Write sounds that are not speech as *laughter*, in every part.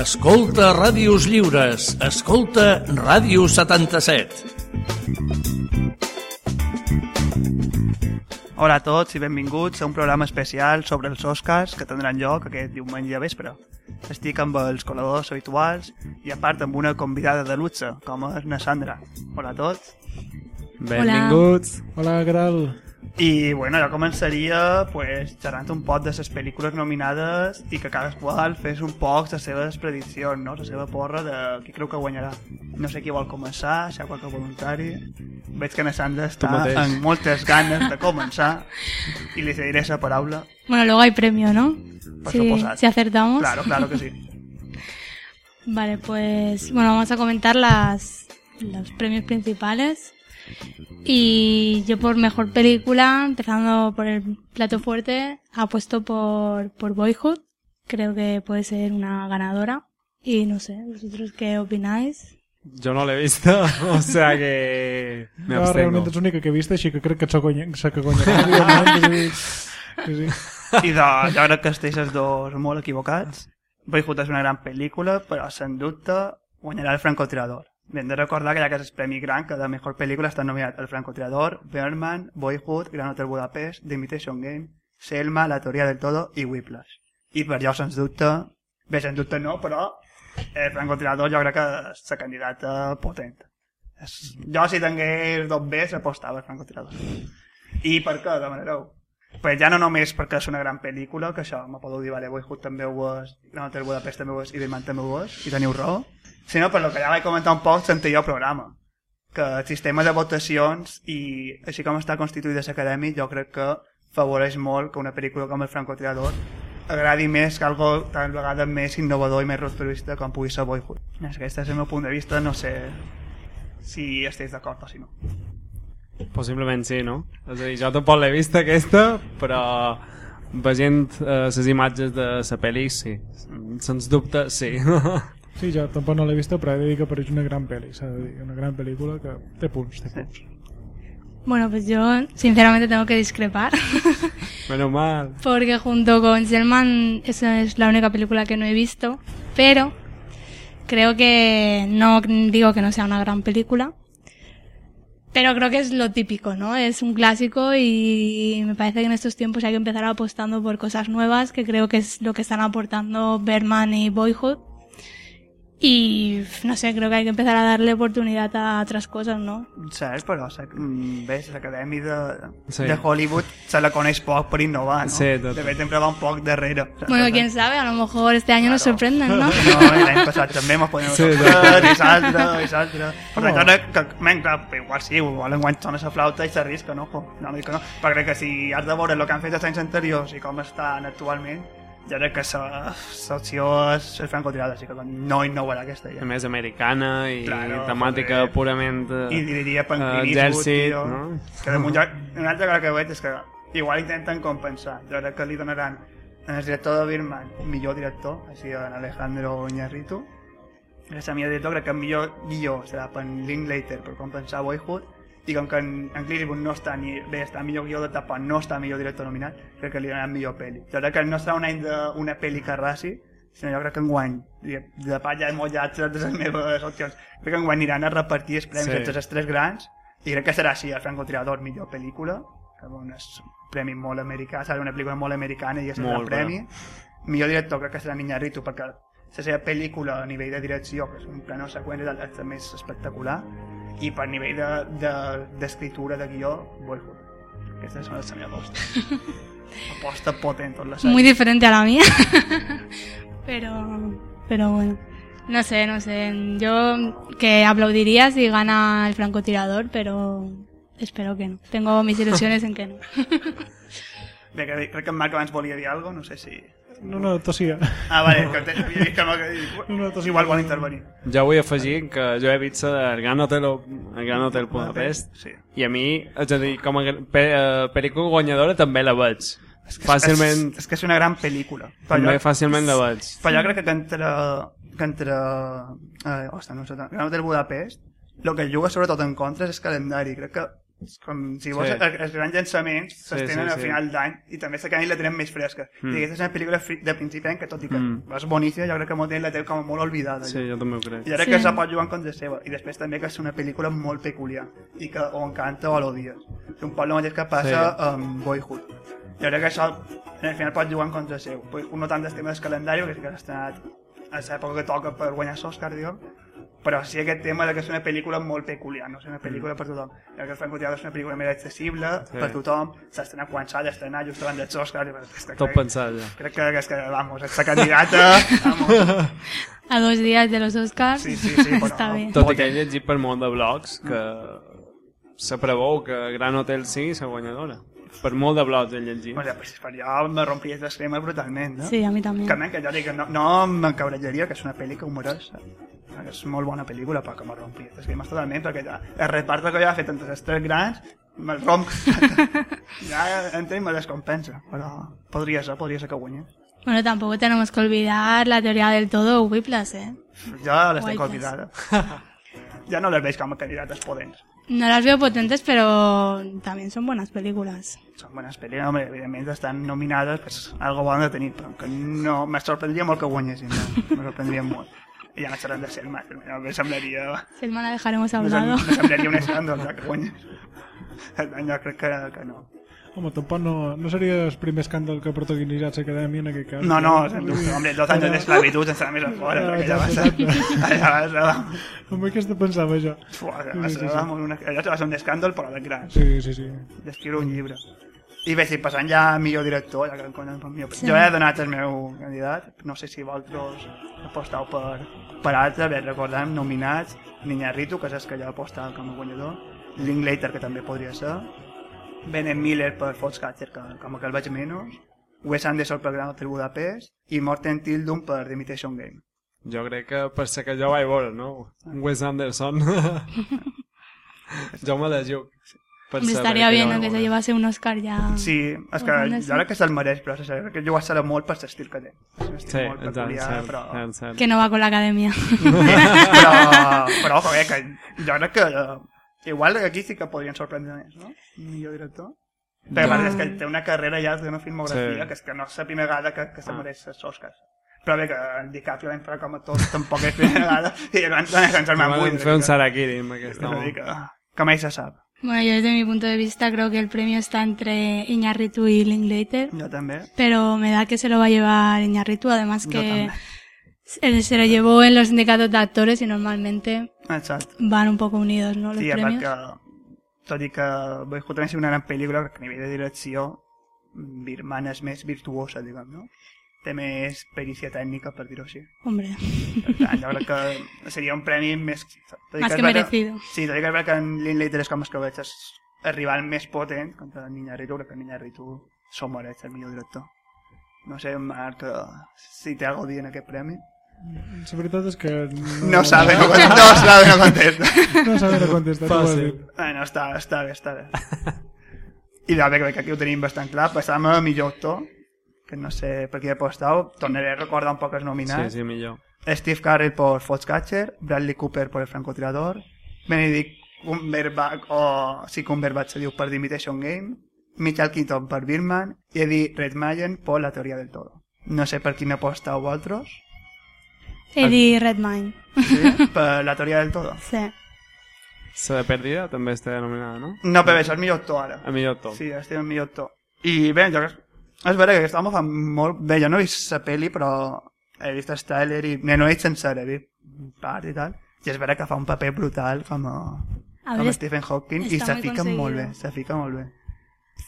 Escolta Ràdios Lliures. Escolta Ràdio 77. Hola a tots i benvinguts a un programa especial sobre els Oscars que tindran lloc aquest diumenge a vespre. Estic amb els col·laboradors habituals i a part amb una convidada de luxe, com és na Sandra. Hola a tots. Benvinguts. Hola, Gral. I bueno, jo començaria pues, xerrant un poc de les pel·lícules nominades i que cadasqual fes un poc les seves prediccions, no? la seva porra de qui creu que guanyarà. No sé qui vol començar, si hi ha qualque voluntari. Veig que na Sandra està amb moltes ganes de començar i li cediré la paraula. Bueno, luego hay premio, ¿no? Por Si, supuesto. si acertamos. Claro, claro que sí. *laughs* Vale, pues bueno, vamos a comentar las, los premios principales. Y yo por mejor película, empezando por el plato fuerte, apuesto por, por Boyhood. Creo que puede ser una ganadora. Y no sé, ¿vosotros qué opináis? Jo no l'he vista, *laughs* o sea que me abstengo. realment ets l'única que he vist, així que crec que et guanya, que guanyarà. evidentment, sí, sí. I de, jo crec que esteu els dos molt equivocats. Boyhood és una gran pel·lícula, però sens dubte guanyarà el francotirador. Hem de recordar que hi ha aquest premi gran que de millor pel·lícula està nominat El francotirador, Birdman, Boyhood, Gran Hotel Budapest, The Imitation Game, Selma, La teoria del todo i Whiplash. I per jo, sens dubte, bé, sens dubte no, però el francotirador jo crec que és la candidata potent. És, jo, si tingués dos Bs, apostava al francotirador. I per què demanareu? Pues ja no només perquè és una gran pel·lícula, que això me podeu dir, vale, Boyhood també ho és, Gran Hotel Budapest també ho és, i Birdman també ho és, i teniu raó, sinó per lo que ja vaig comentar un poc l'anterior programa, que el sistema de votacions i així com està constituït l'acadèmia, jo crec que favoreix molt que una pel·lícula com El francotirador agradi més que algo tal vegada més innovador i més rupturista com pugui ser Boyhood. Que és el meu punt de vista, no sé si esteu d'acord o si no. Possiblement sí, no? És a dir, jo tampoc l'he vista aquesta, però veient eh, les imatges de la pel·li, sí. Sens dubte, sí. *laughs* Sí, jo tampoc no l'he vista, però he de dir que una gran pel·li, s'ha de dir, una gran pel·lícula que té punts, té punts. Bueno, pues yo sinceramente tengo que discrepar. *laughs* Menos mal. Porque junto con Selman, esa es la única película que no he visto. Pero creo que no digo que no sea una gran película. Pero creo que es lo típico, ¿no? Es un clásico y me parece que en estos tiempos hay que empezar apostando por cosas nuevas, que creo que es lo que están aportando Berman y Boyhood. Y no sé, creo que hay que empezar a darle oportunidad a otras cosas, ¿no? Saps, però sa- mm, bé, l'acadèmia de, Sí. de Hollywood se la coneix poc per innovar, no? Sí, tot. De fet, sempre va un poc darrere. Bueno, quién sabe, a lo mejor este año nos Claro. sorprenden, ¿no? *laughs* No, i l'any passat també mos podem Sí, sorprendre, i l'altre, i l'altre. *laughs* Per tant, crec que, men, clar, igual sí, igual enguany sona la flauta i s'arrisca, no? Jo, No, dic que no. Però crec que si has de veure el que han fet els anys anteriors i com estan actualment, jo crec que la- l'opció és el francotirada, així que no innovarà aquesta A ja. més, americana i Claro, temàtica joder. purament... eh, I diria Clint exèrcit, tio. no? Que damunt ja... Una altra cosa que veig és que igual intenten compensar. Jo crec que li donaran al director de Birman millor director, així en Alejandro Iñárritu. El millor director crec que el millor guió serà per Linklater per compensar Boyhood i com que en, en Clint Eastwood no està ni bé, està millor guió de tapa, no està millor director nominat, crec que li donaran millor pel·li. Jo crec que no serà un any d'una pel·li que arrasi, sinó jo crec que enguany, de part ja he mullat de les meves opcions, crec que enguany aniran a repartir els premis Sí. entre els tres grans, i crec que serà així, el francotirador millor pel·lícula, que bueno, és un premi molt americà, serà una pel·lícula molt americana i és el premi. Millor director crec que serà Iñárritu, perquè la seva pel·lícula a nivell de direcció, que és un plano seqüent, és el més espectacular, i per nivell d'escriptura, de, de, de guió, Boyhood. Aquesta és la meva aposta. aposta potent tot la sèrie. Muy diferente a la mía. *laughs* pero, pero bueno. No sé, no sé. Yo que aplaudiría si gana el francotirador, pero espero que no. Tengo mis ilusiones en que no. *laughs* Bé, que, crec que en Marc abans volia dir alguna no sé si... No, no, tossia. Ah, vale, que te- havia dit que no, que No, no, tot igual vol intervenir. Jo vull afegir que jo he vist el Gran Hotel, el Gran Hotel Budapest Sí. i a mi, és a dir, com a pe, eh, pel·lícula guanyadora també la veig. És que Fàcilment, És, és que és una gran pel·lícula. També fàcilment la veig. Però jo crec que entre... Que entre eh, ostres, no sé, Gran Hotel Budapest, el que juga sobretot en contra és el calendari. Crec que com si vols, Sí. sí. els grans llançaments s'estenen sí, al sí. final d'any i també s'acaben i la tenen més fresca. Mm. I aquesta és una pel·lícula de principi d'any que tot i que Mm. és boníssima, jo crec que molta gent la té com molt oblidada. Sí, jo també ho crec. I ara Sí. que se pot jugar en contra seva. I després també que és una pel·lícula molt peculiar i que o encanta o l'odies. És un poc el mateix que passa Sí. amb Boyhood. Jo crec que això al final pot jugar en contra seu. Pues, no tant del tema del calendari, que sí que s'ha estrenat a l'època que toca per guanyar l'Oscar, diguem, però sí aquest tema de que és una pel·lícula molt peculiar, no és una pel·lícula per tothom. Crec que el francotirador és una pel·lícula més accessible Sí. per tothom, s'ha estrenat quan s'ha d'estrenar, just abans dels Oscars. és que Tot crec- pensat, ja. Crec que, és que, vamos, esta candidata... *laughs* Vamos, A dos días de los Oscars. Sí, sí, sí, *laughs* però- Està bé. Tot i que he llegit per molt de blogs que se preveu que Gran Hotel sigui la guanyadora. Per molt de blogs he llegit. O sea, pues per jo me rompries les cremes brutalment, no? Sí, a mi també. Que, men, que jo dic no, no m'encabrellaria, que és una pel·li que. Que és molt bona pel·lícula, però que me rompries les cremes totalment, perquè ja, el reparto que ja ha fet entre els tres grans me'l romp. *laughs* ja entenc, me descompensa, però podria ser, podria ser que guanyés. Bueno, tampoco tenemos que olvidar la teoría del todo Whiplash, ¿eh? Jo les tenc Guaites. oblidades. ja no les veig com a candidates potents. No las veo potentes, pero también son buenas películas. Són bones pel·lícules, home, evidentment estan nominades, pues, algo bo han de tenir, però que no, me sorprendria molt que guanyessin, no? me sorprendria molt. Ja no xerrem de Selma, Selma me semblaria... Selma la dejaremos a un lado. me semblaria un escàndol ja que guanyés. Jo crec que, que no. Home, tampoc no, no seria el primer escàndol que ha protagonitzat l'acadèmia en aquest cas. No, no, sens dubte. Hombre, dos anys d'esclavitud sense anar més *laughs* a fora, Ah, perquè ja va ser... exacte, *laughs* Allà va ser... Amb aquesta pensava jo. Fuà, Sí, va sí, ser sí. vamos, una... Allò va ser un escàndol, però de gran. Sí, sí, sí. D'escriure un llibre. I bé, si passant ja millor director, ja que em conec per mi, Sí. jo he donat el meu candidat, no sé si vosaltres apostau per, per altre, bé, recordem, nominats, Niñarrito, que el que jo apostava com a guanyador, Linklater, que també podria ser, Bennett Miller per Foxcatcher, que com que el veig menys, Wes Anderson per Gran Hotel Budapest i Morten Tildum per The Imitation Game. Jo crec que per ser que jo vaig veure, no? Wes Anderson. *laughs* jo me la jugo. Per Hombre, bien jo ¿no? que se llevase un Oscar ya. Sí, és que jo crec que se'l mereix, però se sap que jugar-se-la molt per l'estil que té. És un estil Sí, molt peculiar, cert, però... cert, cert. Que no va con la academia. *laughs* però, *laughs* però ojo, eh, que jo crec que eh, igual aquí sí que podrien sorprendre més, no? Un millor director. Però Ja. ja. és que té una carrera ja d'una filmografia Sí. que és que no és la primera vegada que, que se Ah. mereix els Oscars. Però bé, que en DiCaprio l'any farà com a tots, tampoc és la primera vegada, *laughs* i abans no ens el Vam van fer un Sarakiri amb aquesta. Que, que mai se sap. Bueno, yo desde mi punto de vista creo que el premio está entre Iñárritu y Linklater. Jo també. Pero me da que se lo va a llevar Iñárritu, además que se lo llevó en los sindicatos de actores y normalmente Exacte. van un poco unidos, ¿no? Los Sí, premios. que, tot i que Boyhood també és una gran pel·lícula, que a nivell de direcció, Birman és més virtuosa, diguem, no? Té més perícia tècnica, per dir-ho així. Hombre, Per tant, jo crec que seria un premi més... tot i más és que merecido. Sí, tot i que és veritat que en Linklater és com els que veig és el rival més potent contra el Niñarritu, crec que el Niñarritu s'ho mereix, el millor director. No sé, Marc, si té alguna a dir en aquest premi. La veritat és que... No sabe, no, contesta, no sabe, no contesta. No sabe no has Fàcil. Bueno, està, està bé, està bé. I de bé, crec que aquí ho tenim bastant clar. Passàvem a millor actor, que no sé per qui he apostat. Tornaré a recordar un poc els Sí, nominats. sí, millor. Steve Carell por Foxcatcher, Bradley Cooper por El francotirador, Benedict Cumberbatch, o si Cumberbatch se diu per The Imitation Game, Michael Keaton per Birdman i Eddie Redmayne por La teoria del todo. No sé per quin apostau vosaltres. Eddie Redmayne. Sí? per La teoria del todo. Sí. La de Perdida també està denominada, no? No, però això és millor actor ara. A millor tot. Sí, estic en millor actor. I bé, jo, és vera que aquesta home fa molt... Bé, jo no he vist la pel·li, però he vist el trailer i... No, no he vist sencer, he vist part i tal. I és vera que fa un paper brutal com a, A com a Stephen Hawking i se muy fica molt bé, se fica molt bé.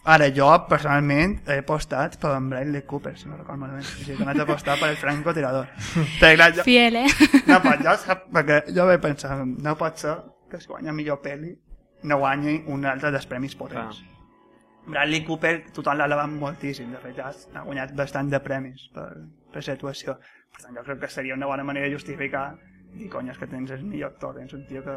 Ara, jo, personalment, he apostat per en Bradley Cooper, si no recordo malament. O sigui, que m'haig d'apostar per el francotirador. Perquè, clar, jo, Fiel, ¿eh? no pot, jo, sap, perquè jo vaig pensar, no pot ser que si guanya millor pel·li no guanyi un altre dels premis potents. Bradley Cooper, tothom l'ha moltíssim, de fet, ja ha guanyat bastant de premis per, per la situació. Per tant, jo crec que seria una bona manera de justificar i conyes que tens el millor actor, tens un tio que...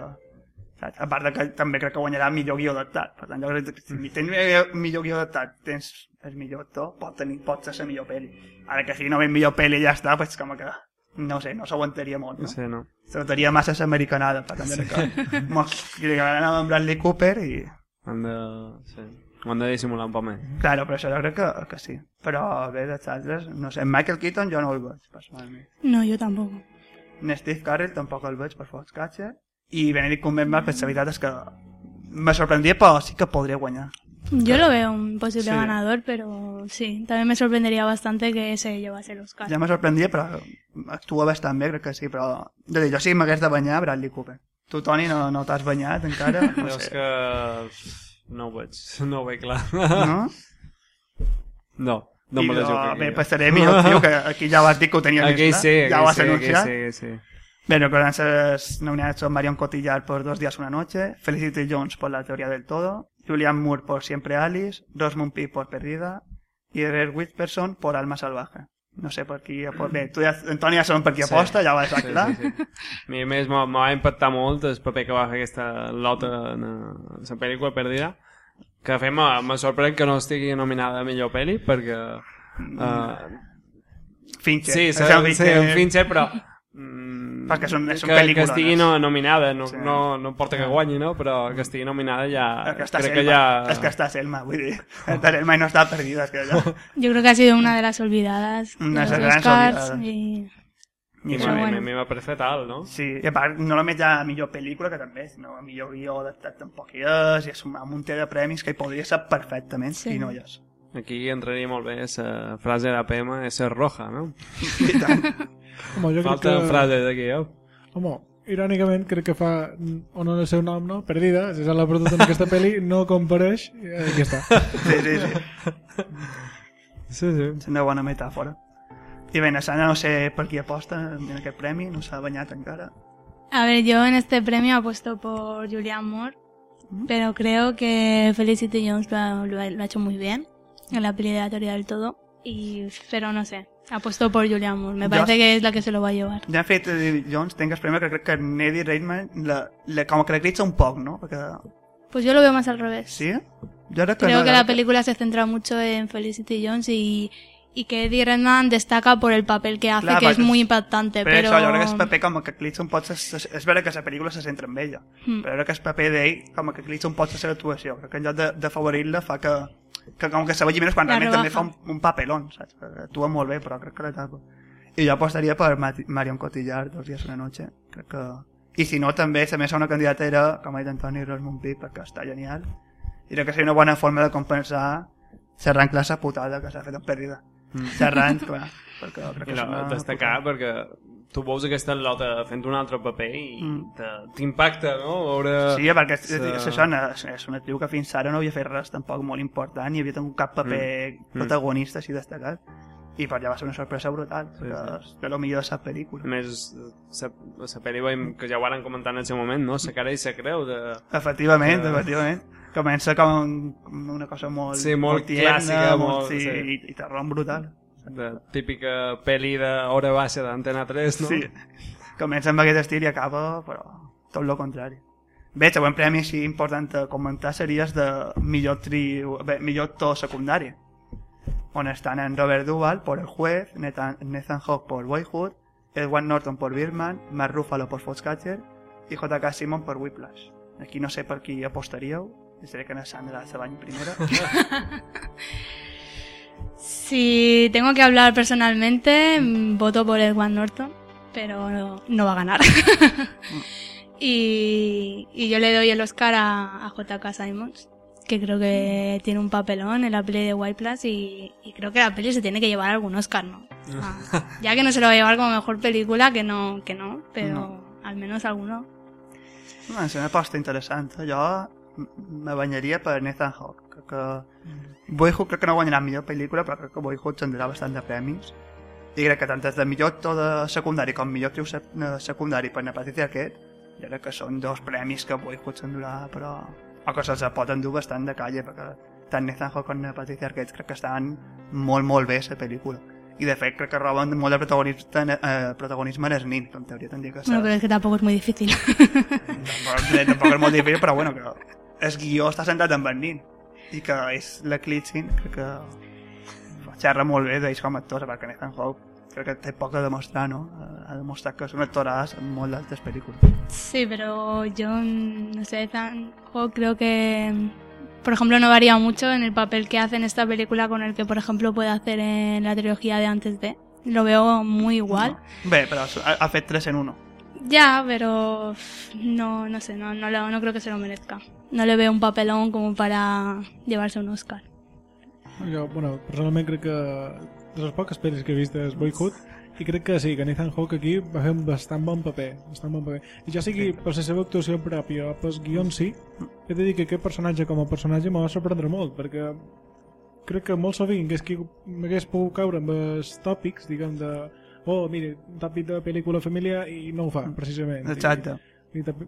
Saps? A part de que també crec que guanyarà millor guió adaptat. Per tant, jo crec que si tens millor- guió adaptat, tens el millor actor, pot, tenir, pot ser la millor pel·li. Ara que si no ve millor pel·li ja està, pues com que... No sé, no s'aguantaria molt, no? Sí, no. Se notaria massa l'americanada, per tant, sí. que mos cridaran amb Bradley Cooper i Han de... Sí. Ho han de dissimular un poc més. Claro, però això jo crec que, que sí. Però bé, dels altres, no sé, Michael Keaton jo no el veig, personalment. No, yo tampoco. Ni Steve Carell tampoc el veig per Foxcatcher. I Benedict Cumberbatch, pues, la veritat és que me sorprendria, però sí que podria guanyar. Yo lo veo un posible Sí. ganador, pero sí, también me sorprendería bastante que se llevase el Oscar. Ja me sorprendria, però actua bastant bé, crec que sí, però... De dir, jo sí que m'hagués de banyar Bradley Cooper. Tu, Toni, no, no t'has banyat encara? *laughs* No Jo és sé. que... No ho *laughs* veig, no ho veig clar. No? No, no I, me la jugo. bé, pues seré millor tio, que *laughs* aquí ja ho has dit que ho tenia Aquí clar. sí, ja ho has sí, aquí sí, aquí sí. Bé, recordant les nominadas son Marion Cotillard por Dos días una noche, Felicity Jones por La teoría del todo, Julianne Moore por Siempre Alice, Rosamund Pike por Perdida y Red Whitperson por Alma salvaje. No sé per qui... apo- Bé, tu ja, Antoni ja sabem per qui Sí. aposta, ja ho has Sí, clar. sí, sí. A més, m'ha m'ha impactat molt el paper que va fer aquesta lota en la pel·lícula perdida, que de fet m'ha sorprèn que no estigui nominada a millor pel·li, perquè... Uh, Fincher. sí, sí, el sí, Fincher. en Fincher, però... Mm, Perquè són- són que, pel·lícules. que estigui no, nominada, no, Sí. no, no importa que guanyi, no? però que estigui nominada ja... Que està crec Selma. que ja... És que està Selma, vull dir. Està Selma i no està perdida, és que ja... *laughs* Yo creo que ha sido una de las olvidadas de Una de las Oscars olvidadas. y I a mi- bueno. a mi m'ha parece tal, no? Sí, i a part, no només hi ha millor pel·lícula, que també, sinó millor guió adaptat tampoc hi és, i és un munt de premis que hi podria ser perfectament, Sí. i no hi és. Aquí entraria molt bé la frase de la PM, és roja, no? *laughs* I tant. Home, jo crec Falten que... frases d'aquí, eh? Home, irònicament crec que fa honor al seu nom, no? Perdida, si és la perdut en aquesta pel·li, no compareix, i aquí està. *laughs* Sí, sí, sí. Sí, sí. És una bona metàfora. I bé, Nassana no sé per qui aposta en aquest premi, no s'ha banyat encara. A ver, yo en este premio apuesto por Julianne Moore, pero creo que Felicity Jones lo ha, lo ha- lo ha hecho muy bien en la peli de la teoría del todo, y, pero no sé, apuesto por Julianne Moore, me Yo- parece que es la que se lo va a llevar. Han fet Jones, tinc el premi que crec que Neddy Reitman la, la, com que l'acredita un poc, no? Perquè, Pues yo lo veo más al revés. sí? Jo que Creo no, que la película se centra mucho en Felicity Jones y, y que Eddie Redman destaca por el papel que hace, Clar, que es perquè- muy impactante, Per pero... això, jo crec que el paper com que eclipsa un pot... ses- És vera que la pel·lícula se centra en ella, Mm. però jo crec que el paper d'ell com que eclipsa un pot la seva actuació. Crec que en lloc de, de favorir-la fa que, que com que se vegi menys quan La realment també fa un, un papelón, saps? Que Actua molt bé, però crec que la tapa. I jo apostaria per Marion Cotillard, Dos dies una noche. Crec que... I si no, també, la meva segona candidata era, com ha dit Antoni Rosmund Pip, perquè està genial. I crec que seria una bona forma de compensar xerrant classe putada que s'ha fet en pèrdida. Mm. Xerrant, clar, perquè crec I que no, és una destacar putada. perquè tu veus aquesta lota fent un altre paper i Mm. t'impacta, no? Veure... Sí, perquè és, és, això, és, una actriu que fins ara no havia fet res tampoc molt important ni havia tingut cap paper Mm. protagonista així destacat i per allà va ser una sorpresa brutal Sí, perquè és de lo millor de la A pel·lícula més, la, la pel·li veiem que ja ho van comentar en el seu moment, no? La cara i la creu de... efectivament, Que- efectivament comença com un, com una cosa molt, Sí, molt tierna, clàssica, molt, molt- sí, sí. i, i te rom brutal de típica pel·li d'hora baixa d'Antena 3, no? sí. comença amb aquest estil i acaba però tot el contrari Bé, el següent premi així important a comentar seria el de millor, trio, bé, millor actor secundari on estan en Robert Duvall por El Juez, Nathan, Nathan Hawke por Boyhood, Edward Norton por Birdman, Mark Ruffalo por Foxcatcher i J.K. Simon por Whiplash. Aquí no sé per qui apostaríeu, seré que na Sandra se bany primera. *laughs* *laughs* Si tengo que hablar personalmente, mm, voto por Edward Norton, pero no, no va a ganar. *laughs* y, y yo le doy el Oscar a, a J.K. Simons, que creo que tiene un papelón en la peli de White Plus y, y creo que la peli se tiene que llevar algún Oscar, ¿no? Ah, *laughs* ya que no se lo va a llevar como mejor película, que no, que no, pero al menos alguno. No, és una aposta interessant. Jo m- me banyaria per Nathan Hawke. Crec que... Boyhood crec que no guanyarà millor pel·lícula, però crec que Boyhood tindrà bastant de premis. I crec que tant des de millor actor de secundari com millor actriu eh, secundari per na Patricia Arquette, jo crec que són dos premis que Boyhood s'endurà, però... O que se'ls pot endur bastant de calle, perquè tant Nathan Hawke com Patricia Arquette crec que estan molt, molt bé a la pel·lícula. I de fet crec que roben molt de protagonisme, eh, protagonisme en el nin, que en teoria tindria que ser. Bueno, pero es que tampoco es muy difícil. *laughs* Tampoc, tampoc és molt difícil, però bueno, que el guió està centrat en Bernin i que és la Klitzin, crec que xerra molt bé d'ells com a actors, perquè Nathan Hawke crec que té poc a demostrar, no? Ha demostrat que és un actoràs en molt d'altres pel·lícules. Sí, pero yo, no sé, Ethan Hawke creo que por ejemplo, no varía mucho en el papel que hace en esta película con el que, por ejemplo, puede hacer en la trilogía de antes de. Lo veo muy igual. Bé, però ha, fet 3 en 1. Ya, pero no, no sé, no, no, lo- no creo que se lo merezca. No le veo un papelón como para llevarse un Oscar. Jo, bueno, personalment crec que de les poques pel·lis que he vist és Boyhood i crec que sí, que Nathan Hawke aquí va fer un bastant bon paper, bastant bon paper. I ja sigui per la seva actuació pròpia o pels guions sí, he de dir que aquest personatge com a personatge m'ha sorprendre molt, perquè crec que molt sovint que és que m'hagués pogut caure amb els tòpics, diguem, de oh, mire, un tòpic de pel·lícula família i no ho fa, precisament. Exacte. I, i també,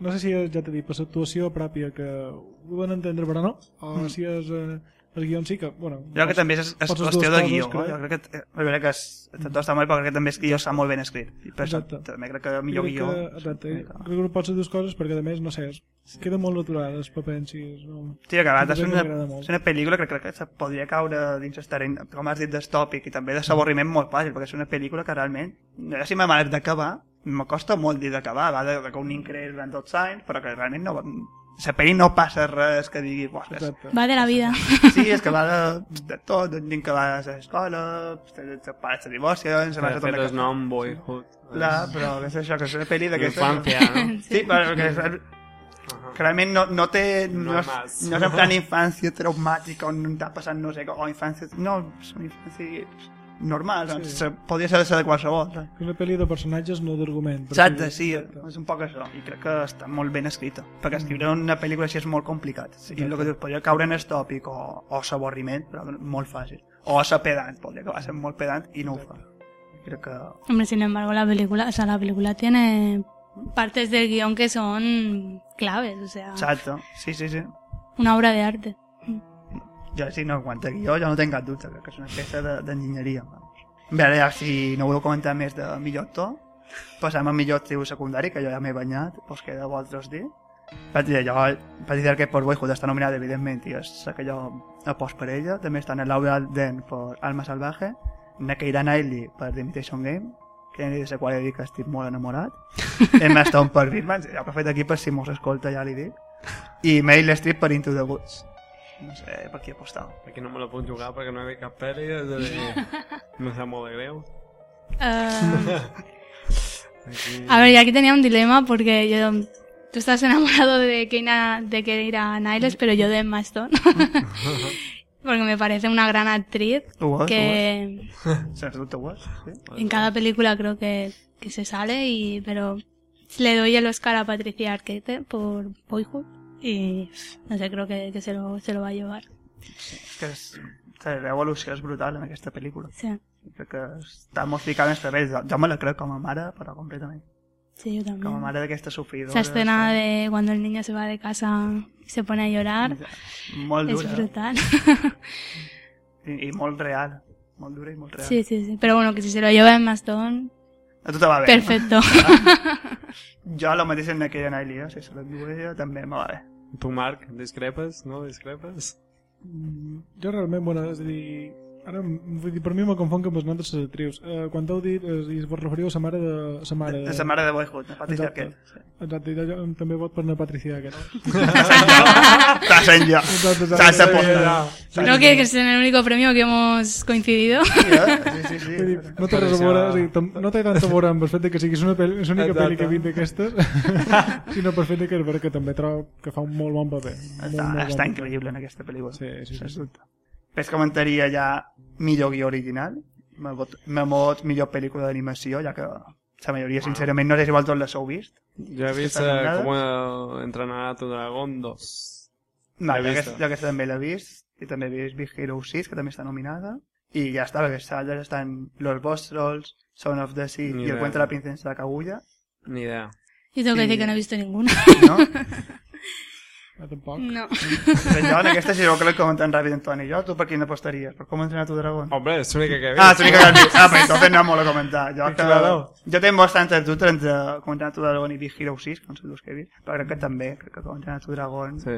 no sé si és, ja t'he dit, per l'actuació pròpia que ho a entendre però no, o si és eh, el guion sí que, bueno... Jo crec que també és, és pots qüestió de guió. crec. Jo crec que, eh, jo crec que és, tot està molt bé, però crec que també és guió està molt ben escrit. I per això Exacte. també crec que millor crec guió... Que, exacte, crec que pot ser dues coses perquè a més, no sé, es queda molt natural els paper en si. és- No... Sí, que a vegades és una, és una pel·lícula que crec que se podria caure dins el terreny, com has dit, d'estòpic i també de saborriment molt fàcil, perquè és una pel·lícula que realment, no sé si m'ha mal d'acabar, me costa molt dir d'acabar, va de, de que un increïble durant tots anys, però que realment no, la pel·li no passa res que digui, "Buah, és. Va de la vida. *laughs* Sí, és que va de, de tot, d'un nen que va a l'escola, els pares se divorcien, se va De a fet, tornar el nom Boyhood. Clar, però és això, que és una pel·li d'aquesta... Infancia, no? *laughs* Sí, però que, és, que realment no, no té... No, No és, no és en plan *laughs* infància traumàtica on t'ha passat no sé què, o infància... No, és una infància normal, sí. Sí. se, podria ser de qualsevol. És una pel·li de personatges, no d'argument. Exacte, sí, Exacte. és un poc això, i crec que està molt ben escrita, perquè escriure una pel·lícula així és molt complicat, i el que dius, podria caure en el tòpic o, o s'avorriment, però molt fàcil, o a ser pedant, podria acabar sent molt pedant i no ho fa. Crec que... Hombre, sin embargo, la película, o sea, la película tiene partes del guión que son claves, o sea, Exacte, sí, sí, sí. una obra de arte. Jo, si no aguanta guió, jo no tinc cap dubte, que és una peça de- d'enginyeria. De, Bé, ara ja, si no voleu comentar més de millor actor, passem a millor actriu secundari, que jo ja m'he banyat, pues queda vosaltres dir. Vaig dir, jo vaig dir que per Boyhood està nominada, evidentment, i és que jo apost per ella. També estan el Laura Den per Alma Salvaje, Nakeira Knightley per The Imitation Game, que de la qual he dit que estic molt enamorat, *laughs* Emma Stone per Birdman, jo que fet aquí per si mos escolta ja li dic, i Meryl Streep per Into the Woods. No sé per qui apostava. Aquí no me la puc jugar perquè no he vist cap pel·li, és a dir, me sap molt de greu. Aquí... a ver, y aquí tenía un dilema porque yo, tú estás enamorado de Keira, de Keira Niles, pero yo de Emma Stone. *laughs* porque me parece una gran actriz és, que *laughs* sí. en cada película creo que, que se sale y pero le doy el Oscar a Patricia Arquette por Boyhood y no sé creo que, que se, lo, se lo va a llevar És que és, l'evolució és brutal en aquesta pel·lícula. sí, Crec que està molt ficada en cervell. Jo, jo me la crec com a mare, però completament. sí yo Com a también mare d'aquesta sofridora. esa escena de cuando el niño se va de casa y se pone a llorar es dura. brutal *laughs* I, I molt real. Molt dura i molt real. sí, sí, sí pero bueno que si se lo lleva Emma Stone A tu te va bé. perfecto *laughs* *laughs* Jo el mateix en aquella Nailia, si se l'endú ella, també me va bé. Tu, Marc, discrepes? No discrepes? Mm, Jo realment, bueno, és a dir... Ara, vull dir, per mi me confon amb els noms de les actrius. Uh, quan t'heu dit, es, es vos referiu a la mare de... La mare De la mare de Boyhood, de Patricia Exacte. Arquette. Sí. Exacte, jo, també vot per una Patricia Arquette. Està sent jo. Exacte, exacte. S'ha apostat. creo que, que es en el único premio que hemos coincidido Sí, eh? sí, sí, dir, no té res a veure, o sigui, tam- no té tant a veure amb el fet que siguis una pel·li, l'única pel·li que he vist d'aquestes, *laughs* sinó per fet de que és que també trobo que fa un molt bon paper. Està, molt està increïble en aquesta pel·lícula. Sí, sí, sí. Ves comentaria ja millor guió original, mot millor pel·lícula d'animació, ja que la majoria, sincerament, no sé si vosaltres les heu vist. Jo he vist eh, com a entrenar a tu dragón 2. No, jo aquesta, jo aquesta també l'he vist, i també he vist Big Hero 6, que també està nominada, i ja està, perquè altres estan Los Vostros, Son of the Sea Ni i El cuento de la princesa de Kaguya, Ni idea. yo tengo que decir que no he visto ninguna no? *laughs* Ah, tampoc. no Però jo en aquesta, si jo crec que comentant ràpid, Antoni, jo, tu per quin apostaries? Per com entrenar tu dragón? Hombre, és l'única que he vist. Ah, l'única que has vist. Ah, però entonces no molt a comentar. Jo, que, jo tengo bastantes dubtes entre Com entrenar tu dragón i Big Hero 6, que no sé dos que he vist, però crec que també, crec que Com entrenar tu dragón Sí.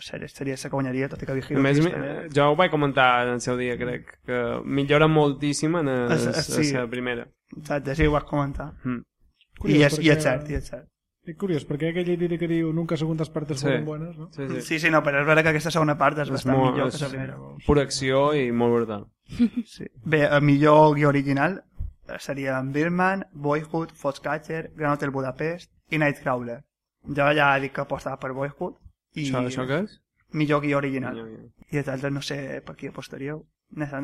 seria, seria la que guanyaria, tot i que Big A Hero més, 6 mi- també. jo ho vaig comentar en el seu dia, crec, que millora moltíssim en el, Ah, sí. la primera. Exacte, sí, ho vas comentar. Mm. I és, I és perquè- cert, i és cert. És curiós, perquè aquella idea que diu nunca segundas partes Sí. fueron buenas, no? Sí, sí. Sí, sí, no, però és veritat que aquesta segona part és És bastant molt- millor és que la primera. pura acció i molt brutal. *laughs* Sí. Bé, el millor guió original eh, seria Birdman, Boyhood, Foxcatcher, Gran Hotel Budapest i Nightcrawler. Jo ja dic que apostava per Boyhood i Això, això què és? millor guió original. Mira, mira. I els altres no sé per qui apostaríeu. Yo està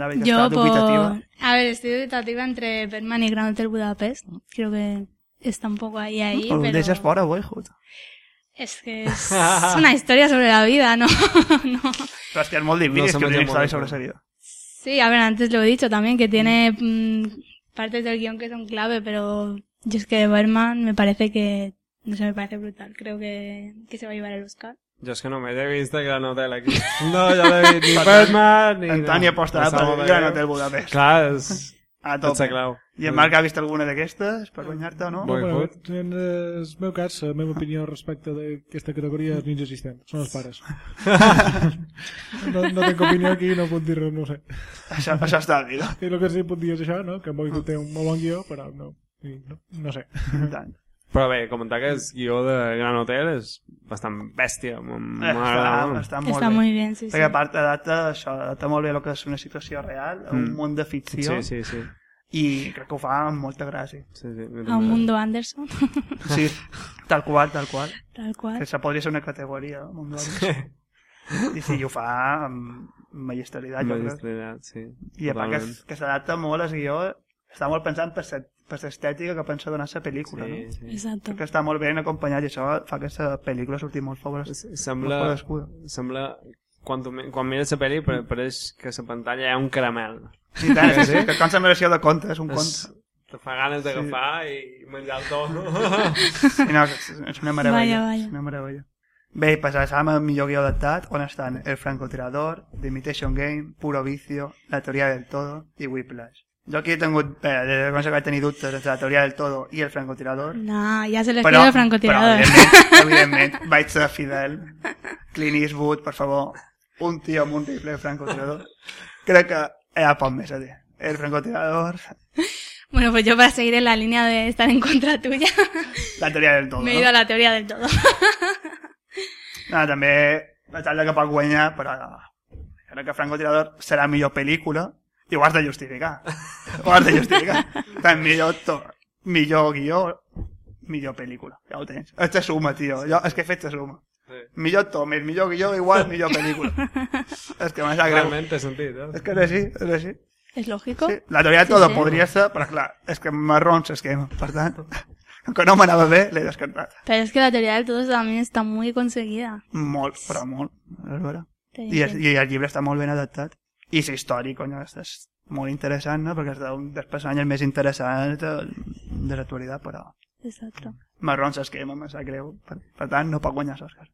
por... dubitativa. A ver, estoy dubitativa entre Berman y Grand Hotel Budapest. Creo que está un poco ahí, ahí, O pero... deixes fora, Boyhood. Es que es *laughs* una historia sobre la vida, ¿no? *laughs* no. Però és que és molt No difícil me una història sobre la vida. Sí, a ver, antes lo he dicho también, que tiene mm, partes del guion que son clave, pero yo es que Berman me parece que... No sé, me parece brutal. Creo que, que se va a llevar el Oscar. Jo és que només *laughs* he vist el Gran Hotel aquí. No, jo no he ni Batman ni... Antoni no. per molt bé. Gran Hotel Budapest. Clar, és... A tope. clau. I en Marc ha vist alguna d'aquestes per guanyar-te o no? Bo- Bueno, en el meu cas, la meva opinió respecte d'aquesta categoria és inexistent. Són els pares. *laughs* no, no tinc opinió aquí no puc dir res, no sé. Això, això està bé, no? I el que sí que puc dir és això, no? que Boyhood té un molt bon guió, però no, no, no sé. *laughs* Tant. Però bé, comentar que el guió de Gran Hotel és bastant bèstia. Està, molt. està molt Está bé. muy bien, sí, sí. Perquè a part adapta això, adapta molt bé el que és una situació real, a un Mm. món de ficció, Sí, sí, sí. I crec que ho fa amb molta gràcia. sí, sí A un mundo Anderson, Sí, *laughs* tal qual, tal qual. tal cual. Que podria ser una categoria, un mundo Anderson. I sí, i ho fa amb majestuositat, jo crec. Sí. I a part que, que s'adapta molt al guió, està molt pensant per la- per l'estètica que pensa donar la pel·lícula, Sí, no? sí. Exacto. Crec que està molt ben acompanyat i això fa que la pel·lícula surti molt. S- Sembla, sembla quan, tu, quan mires la pel·li pare- pareix que la pantalla hi ha un caramel. Sí, tant, sí, sí, que la versió de conte, és un conte. te fa ganes d'agafar i menjar el tot. Sí, no, és, és una meravella. Vaya, vaya. És una meravella. Bé, i passàvem al millor guió adaptat, on estan El francotirador, The Imitation Game, Puro Vicio, La teoria del todo i Whiplash. Jo aquí he tingut, bé, des de començar vaig tenir dubtes entre La teoria del todo i El francotirador, No, ya se le però, el francotirador. però evidentment, evidentment, vaig ser fidel. Clint Eastwood, per favor, un tio amb un rifle francotirador. Crec que hi ha poc més a dir. El francotirador, *laughs* Bueno, pues yo para seguir en la línea de estar en contra tuya, *laughs* La teoria del todo. me he no? ido a la teoría del todo. *laughs* No, també la que pot guanyar, però crec que Francotirador serà millor pel·lícula i ho has de justificar. Ho has de justificar. Tant millor, to, millor guió, millor pel·lícula. Ja ho tens. Esta suma, tio. Jo, és que he fet la suma. Sí. Millor to, més millor guió, igual millor pel·lícula. és *laughs* que sap greu. Realment té sentit, eh? És que és així, és així. ¿Es lógico? Sí. La teoria de Sí, todo sí. podria ser, però clar, és que marrons esquema. Per tant, que no m'anava bé, l'he descartat. Pero es que la teoría del todo también está muy conseguida. Molt, però molt. És vera. I, el, I el llibre està molt ben adaptat. I és històric, cony, és, és molt interessant, no? Perquè és un dels personatges més interessants de, de l'actualitat, però Exacto. marrons esquema, me sap greu. Per, per tant, no pot guanyar l'Òscar.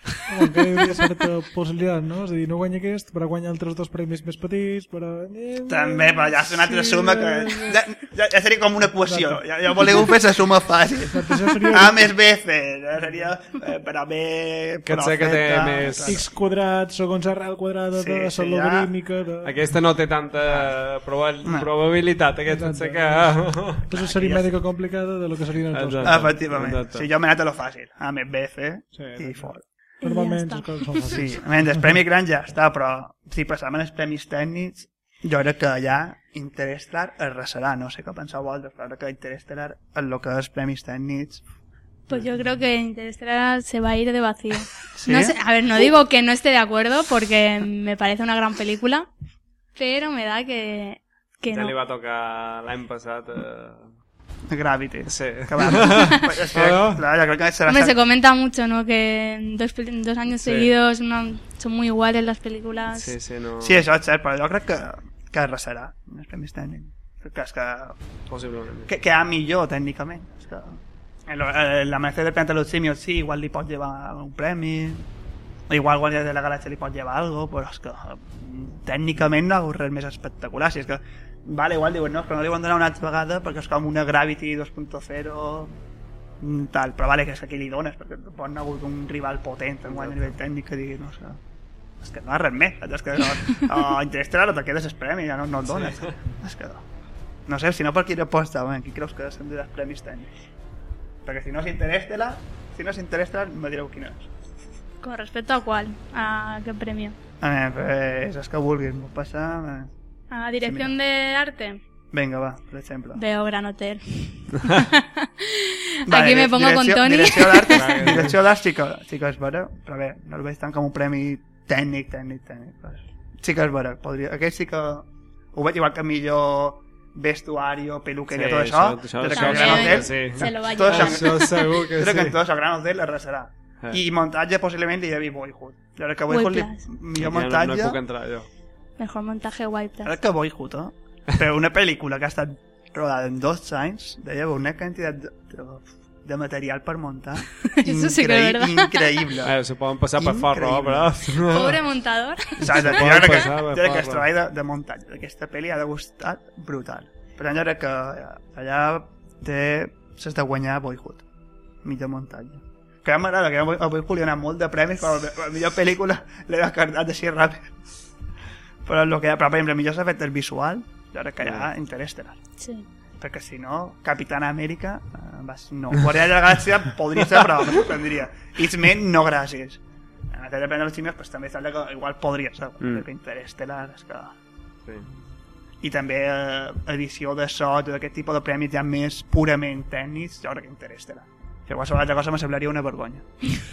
Home, que hi havia certa possibilitat, no? És a dir, no guanya aquest, però guanya altres dos premis més petits, però... Eh, També, però ja és una altra sí, suma que... eh, Ja, ja, ja seria com una equació. Ja, ja voleu fer la suma fàcil. Exacte, seria A més B, C. Ja seria eh, per a B... Que per sé que té més-. X quadrat segons arrel quadrada Sí, de sí, la ja. logarítmica... De... Aquesta no té tanta proba No. probabilitat, aquesta sé que... És una sèrie mèdica complicada de lo que serien els dos. Exacte. Efectivament. Exacte. Sí, jo m'he anat a lo fàcil. A més B, C Sí, i fort. Normalment Ja les està. coses són fàcils. Sí, més, el premi gran ja està, però si passam als premis tècnics, jo crec que allà Interestelar es resarà, no sé què penseu vosaltres, però crec que Interestelar, en el que és premis tècnics... Pues yo creo que Interestelar se va a ir de vacío. *laughs* ¿Sí? No sé, a ver, no digo que no esté de acuerdo porque me parece una gran película, pero me da que, que Ja no. li va tocar l'any passat... Eh... Gravity. Sí. *laughs* És que, no? clar, jo crec que serà... Hombre, se comenta mucho, ¿no? Que dos, pel- dos años Sí. seguidos una- son muy iguales las películas. Sí, sí, no... Sí, això és cert, però jo crec que, que es resarà, els premis tècnics. Que és que, Possiblement. que, que ha millor tècnicament. És que, el, el, la Merced del Planeta de los Simios sí, igual li pot llevar un premi, igual Guardians de la Galàxia li pot llevar algo, però és que mm, tècnicament no ha hagut res més espectacular. Si és que, vale, igual diuen, no, que no li van donar una altra vegada perquè és com una Gravity 2.0 mm, tal, però vale, que és que aquí li dones perquè pot ha hagut un rival potent en guany a nivell tècnic que digui, no sé és que no ha res més, és que no, oh, *laughs* Interestelar te quedes el premi, ja no, no el dones és que no sé, si no per qui aposta, bueno, qui creus que s'endurà els premis tècnics Perquè si no s'interessa, si no s'interessa, me direu quina és. ¿Con respecto a cuál? ¿A qué premio? A veure, pues, és que vulguis, m'ho passa... eh. ¿A *laughs* dirección de arte? Vinga, va, per exemple. Veo Gran Hotel. Vale, Aquí me pongo con Tony. Direcció d'art direcció d'art sí, que, sí que és vera, però bé, no el veig tant com un premi tècnic, tècnic, tècnic. però Sí que és vera, podria... Aquest sí que ho veig igual que millor vestuario, Sí, això- això- però que el Gran. Hotel, Sí. Se lo va a llevar. això- Això segur que que sí. tot el Gran Hotel arrasarà. Eh. I muntatge possiblement li havia Boyhood. Jo crec que Boyhood, li, millor no, no muntatge... hi puc entrar jo. Mejor montaje White. Crec que Boyhood, eh? Però una pel·lícula que ha estat rodada en dos anys, deia una quantitat de, de, de material per muntar *laughs* Eso sí que es verdad. increïble. Eh, se poden passar per Increïble. però... Pobre montador. Saps? Jo crec que, passar, jo crec que treball de, de muntatge d'aquesta pel·li ha de gustar brutal. Per tant, jo crec que allà té... s'has de guanyar Boyhood. Millor muntatge. Que ja m'agrada, que a Boy- a Boyhood li ha anat molt de premis, però la la millor pel·lícula l'he descartat així ràpid. Però el que hi ha, però per exemple, millors efectes visual, jo crec que hi ha Interestelar. Sí. perquè si no, Capitana Amèrica eh, vas, no, Guardià de la Galàxia podria ser però me sorprendria X-Men no gràcies en el de prendre els ximios pues, també sembla que igual podria ser Mm. que Interestelar és que... Sí. i també eh, edició de so tot aquest tipus de premis ja més purament tècnics jo crec que Interestelar que qualsevol altra cosa me semblaria una vergonya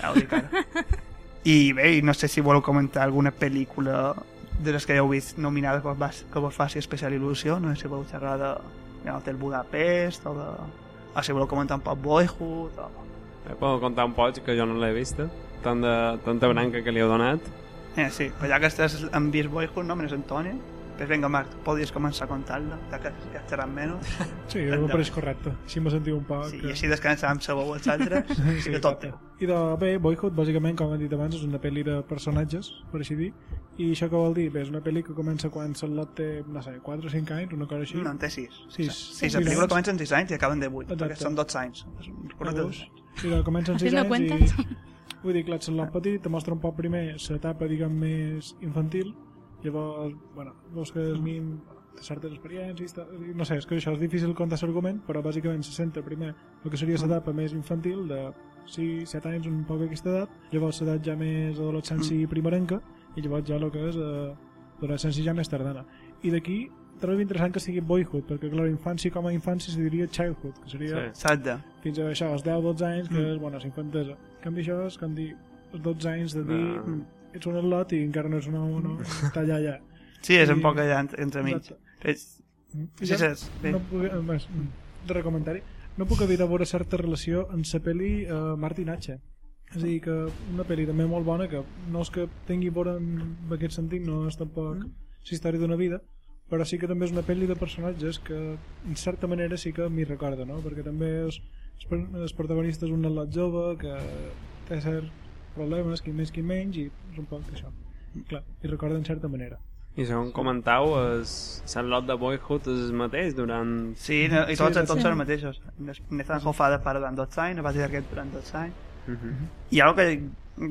ja ho dic ara *laughs* i bé, no sé si voleu comentar alguna pel·lícula de les que ja heu vist nominades que vos, que vos faci especial il·lusió no sé si voleu xerrar de, de l'Hotel Budapest o de o si voleu comentar un poc Boyhood o... Eh, puedo contar un poc, que jo no l'he vista. Tant de, tanta branca que li heu donat. eh, sí, però ja que estàs en vist Boyhood no, és Antoni pues vinga Marc, podries començar a contar-la ja que ja xerrat menys *laughs* Sí, em pareix correcte. Així m'he sentit un poc... sí, que- i així descansam sabeu els altres *laughs* Sí, de tot. I de, bé, Boyhood, bàsicament, com hem dit abans, és una pel·li de personatges, per així dir. I això què vol dir? Bé, és una pel·li que comença quan Charlotte té, no sé, 4 o 5 anys, una cosa així. No, en té 6. Sis. Sí, Sis la pel·lícula comença en 6 anys i acaben de 8, Exacte. perquè són 12 anys. És un O recorregut de dos. 12 anys. I de, comença en 6 Haciendo anys cuentas. i... Vull dir, clar, Charlotte petit te mostra un poc primer l'etapa, diguem, més infantil. Llavors, bueno, veus que és mínim té certes experiències, no sé, és que això és difícil contar l'argument, però bàsicament se centra primer el que seria l'etapa més infantil, de 6, 7 anys, un poc aquesta edat, llavors l'edat ja més adolescència i primerenca, i llavors ja el que és eh, adolescència ja més tardana. I d'aquí trobo interessant que sigui boyhood, perquè clar, infància com a infància se diria childhood, que seria Sí. Exacte. fins a això, als 10-12 anys, que Mm. és, bueno, l'infantesa. En canvi això és com dir, els 12 anys de dir, mm. Ets un atlot i encara no ets un home, no? Està allà, allà. Sí, és un I- poc allà entre, mig. És... I Sí, sí, és- bé. no puc, eh, més, mm, de recomentari, no puc evitar veure certa relació amb la pel·li uh, Martin H. És a dir, que una pel·li també molt bona, que no és que tingui a veure en aquest sentit, no és tampoc Mm. la història d'una vida, però sí que també és una pel·li de personatges que, en certa manera, sí que m'hi recorda, no? Perquè també és, el el protagonista és un atlot jove que té certs problemes, qui més, qui menys, i és un poc això. Clar, i recorda en certa manera. I segons comentau, es, Sant Lot de Boyhood és el mateix durant... Sí, no, i Sí, tots, sí. tots són els mateixos. Nathan Hoff fa de pare durant 12 anys, va ser aquest durant 12 anys. Uh -huh. I una que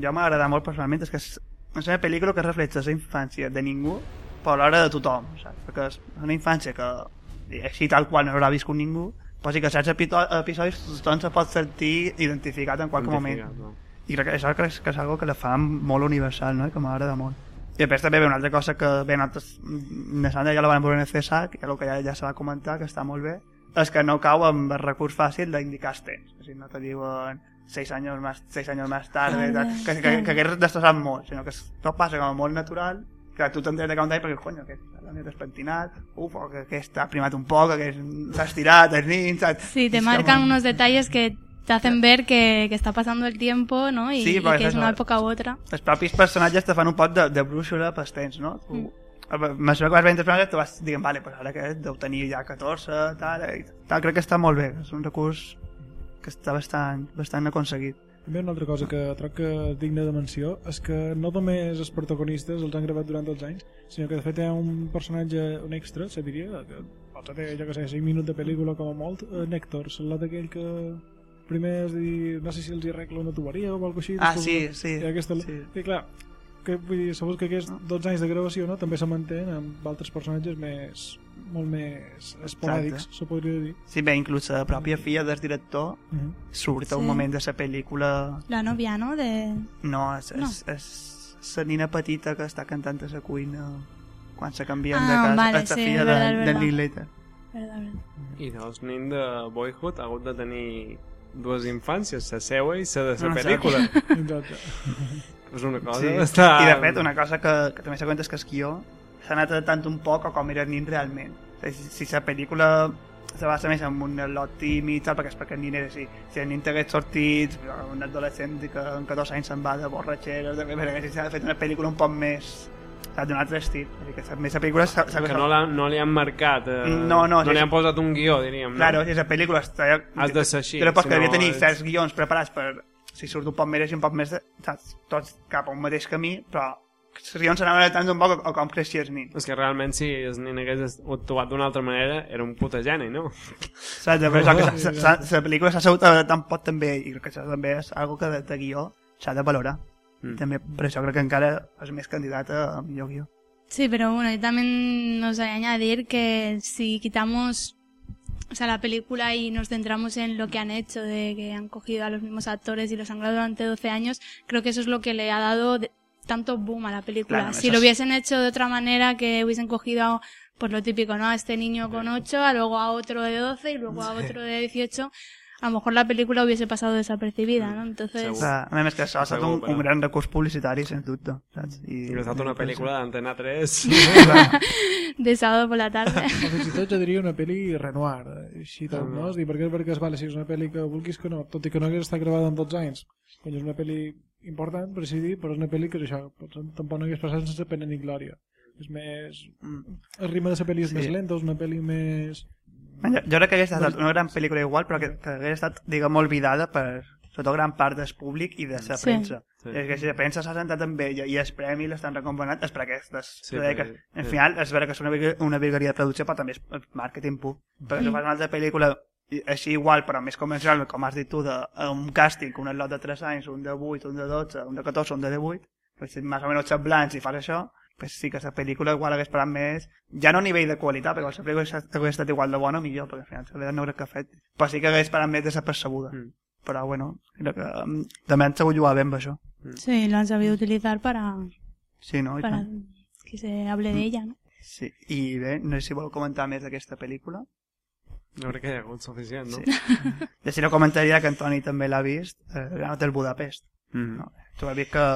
jo m'agrada molt personalment és que és, és una pel·lícula que reflexa la infància de ningú, però alhora de tothom, saps? Perquè és una infància que així tal qual no haurà viscut ningú, però sí que certs episodis tothom se pot sentir identificat en qualsevol moment. No? I crec que això crec que és algo que la fa molt universal, no? I que m'agrada molt. I després també ve una altra cosa que bé, nosaltres, més enllà ja la vam veure en el CSAC, i el que ja, ja se va comentar, que està molt bé, és que no cau amb el recurs fàcil d'indicar els temps. És a dir, no te diuen 6 anys més, seis anys més tard, Ah, tal, que, que, que, que hagués destrossat molt, sinó que es- tot passa com molt natural, que tu t'entens de compte perquè, coño, que més despentinat, uf, o que, que està primat un poc, que s'ha estirat, els nins, saps? Sí, te És marcan com- unos detalles que te hacen ver que, que está pasando el tiempo, ¿no? Y, Sí, porque que es eso- una época u otra. els propis personatges te fan un pot de, de brúixola pels temps, no? Tu, Mm. mm. Mesura que vas veient els personatges, tu vas dient, vale, pues ara que deu tenir ja 14, tal, i tal, crec que està molt bé, és un recurs que està bastant, bastant aconseguit. També una altra cosa que troc que és digna de menció és que no només els protagonistes els han gravat durant els anys, sinó que de fet hi ha un personatge, un extra, se diria, que pot ser, jo que sé, 5 minuts de pel·lícula com a molt, eh, Néctor, l'altre d'aquell que primer és dir, no sé si els hi arregla una tuberia o alguna així. Ah, sí, sí. I aquesta, sí. I clar, que, vull dir, suposo que aquests 12 anys de gravació no, també se mantenen amb altres personatges més, molt més esporàdics, se podria dir. Sí, bé, inclús la pròpia filla del director Uh -huh. surt a un Sí. moment de la pel·lícula... La novia, ¿no? De... No, és, No. és, és la nina petita que està cantant a la cuina quan se canvien Ah, de casa. vale, és la sí, filla verdad, de, de. Linklater. Verdad, verdad. I doncs nin de Boyhood ha hagut de tenir dues infàncies, la seva i la de la No, pel·lícula. És una cosa Sí. està... I de fet, una cosa que, que també s'ha compte és que el guió s'ha anat adaptant un poc a com era nin realment. Si, si la pel·lícula se basa més en un lot tímid, tal, perquè és perquè el nin era així. Si el nin t'hagués sortit un adolescent que en 14 anys se'n va de borratxeres, de perquè si s'ha fet una pel·lícula un poc més d'un altre estil. Que la pel·lícula que no, la, no li han marcat, eh, No, no, no sí, li han posat un guió, diríem. No? Claro, la pel·lícula està... Has de ser així, Però perquè si no devia tenir ets- certs guions preparats per... Si surt un poc més i un poc més... De, saps? Tots cap a un mateix camí, però els guions s'anaven adaptant un poc a com creixia el nin. És que realment si el nen hagués actuat d'una altra manera era un puta geni, no? Saps? Per això que la pel·lícula s'ha sabut adaptar un poc també, i crec que això també és algo que de, de guió s'ha de valorar. Mm. També per això crec que encara és més candidat a millor guió. Sí, pero bueno, y también nos hay que añadir que si quitamos o sea, la película y nos centramos en lo que han hecho, de que han cogido a los mismos actores y los han grabado durante 12 años, creo que eso es lo que le ha dado de- tanto boom a la película. Claro, si lo es- hubiesen hecho de otra manera, que hubiesen cogido a, pues lo típico, ¿no? A este niño con 8, a luego a otro de 12 y luego a otro de 18, a lo mejor la película hubiese pasado desapercibida, ¿no? Entonces, Segur. O sea, a més que això ha estat Segur, un, però- un gran recurs publicitari, sens dubte. Saps? I, I ha estat una pel·lícula d'Antena 3. *laughs* Clar, de sábado por la tarde. O fins i tot jo diria una pel·li Renoir, eh, així tot, Ah, no? És dir, perquè, perquè es vale, si és una pel·li que vulguis que no, tot i que no hagués estat gravada en 12 anys, quan és una pel·li important, per així dir, però és una pel·li que és això, potser tampoc no hagués passat sense pena ni glòria. És més... Mm. El ritme de la pel·li és Sí. més lent, és una pel·li més... Jo, jo crec que hagués estat una gran pel·lícula igual, però que, que hagués estat, diguem, oblidada per sobretot gran part del públic i de la Sí. premsa. Sí. És que si la premsa s'ha sentat amb ella i el premi l'estan recompensant és per aquestes. Sí, Sí, que, al sí. final és vera que és una, una virgueria de producció, però també és màrqueting pur. Perquè si Mm. fas una altra pel·lícula i- així igual, però més convencional, com has dit tu, de, un càsting, un lot de 3 anys, un de 8, un de 12, un de 14, un de 18, pues, si més o menys xap blancs i fas això, pues sí que la pel·lícula igual hagués parat més, ja no a nivell de qualitat, perquè la pel·lícula hagués- estat igual de bona o millor, perquè al final la veritat no crec que ha fet, però sí que hagués parat més desapercebuda. Mm. Però bueno, crec que um, també han sabut jugar bé amb això. Sí, lo han sabido utilizar para, Sí, no? Para que se hable de ella, ¿no? Sí. I bé, no sé si vol comentar més d'aquesta pel·lícula. Jo crec que hi ha hagut suficient, no? Sí. *laughs* Ja si no comentaria que Antoni també l'ha vist, eh, Hotel Budapest. Mm. No? Tu has vist que,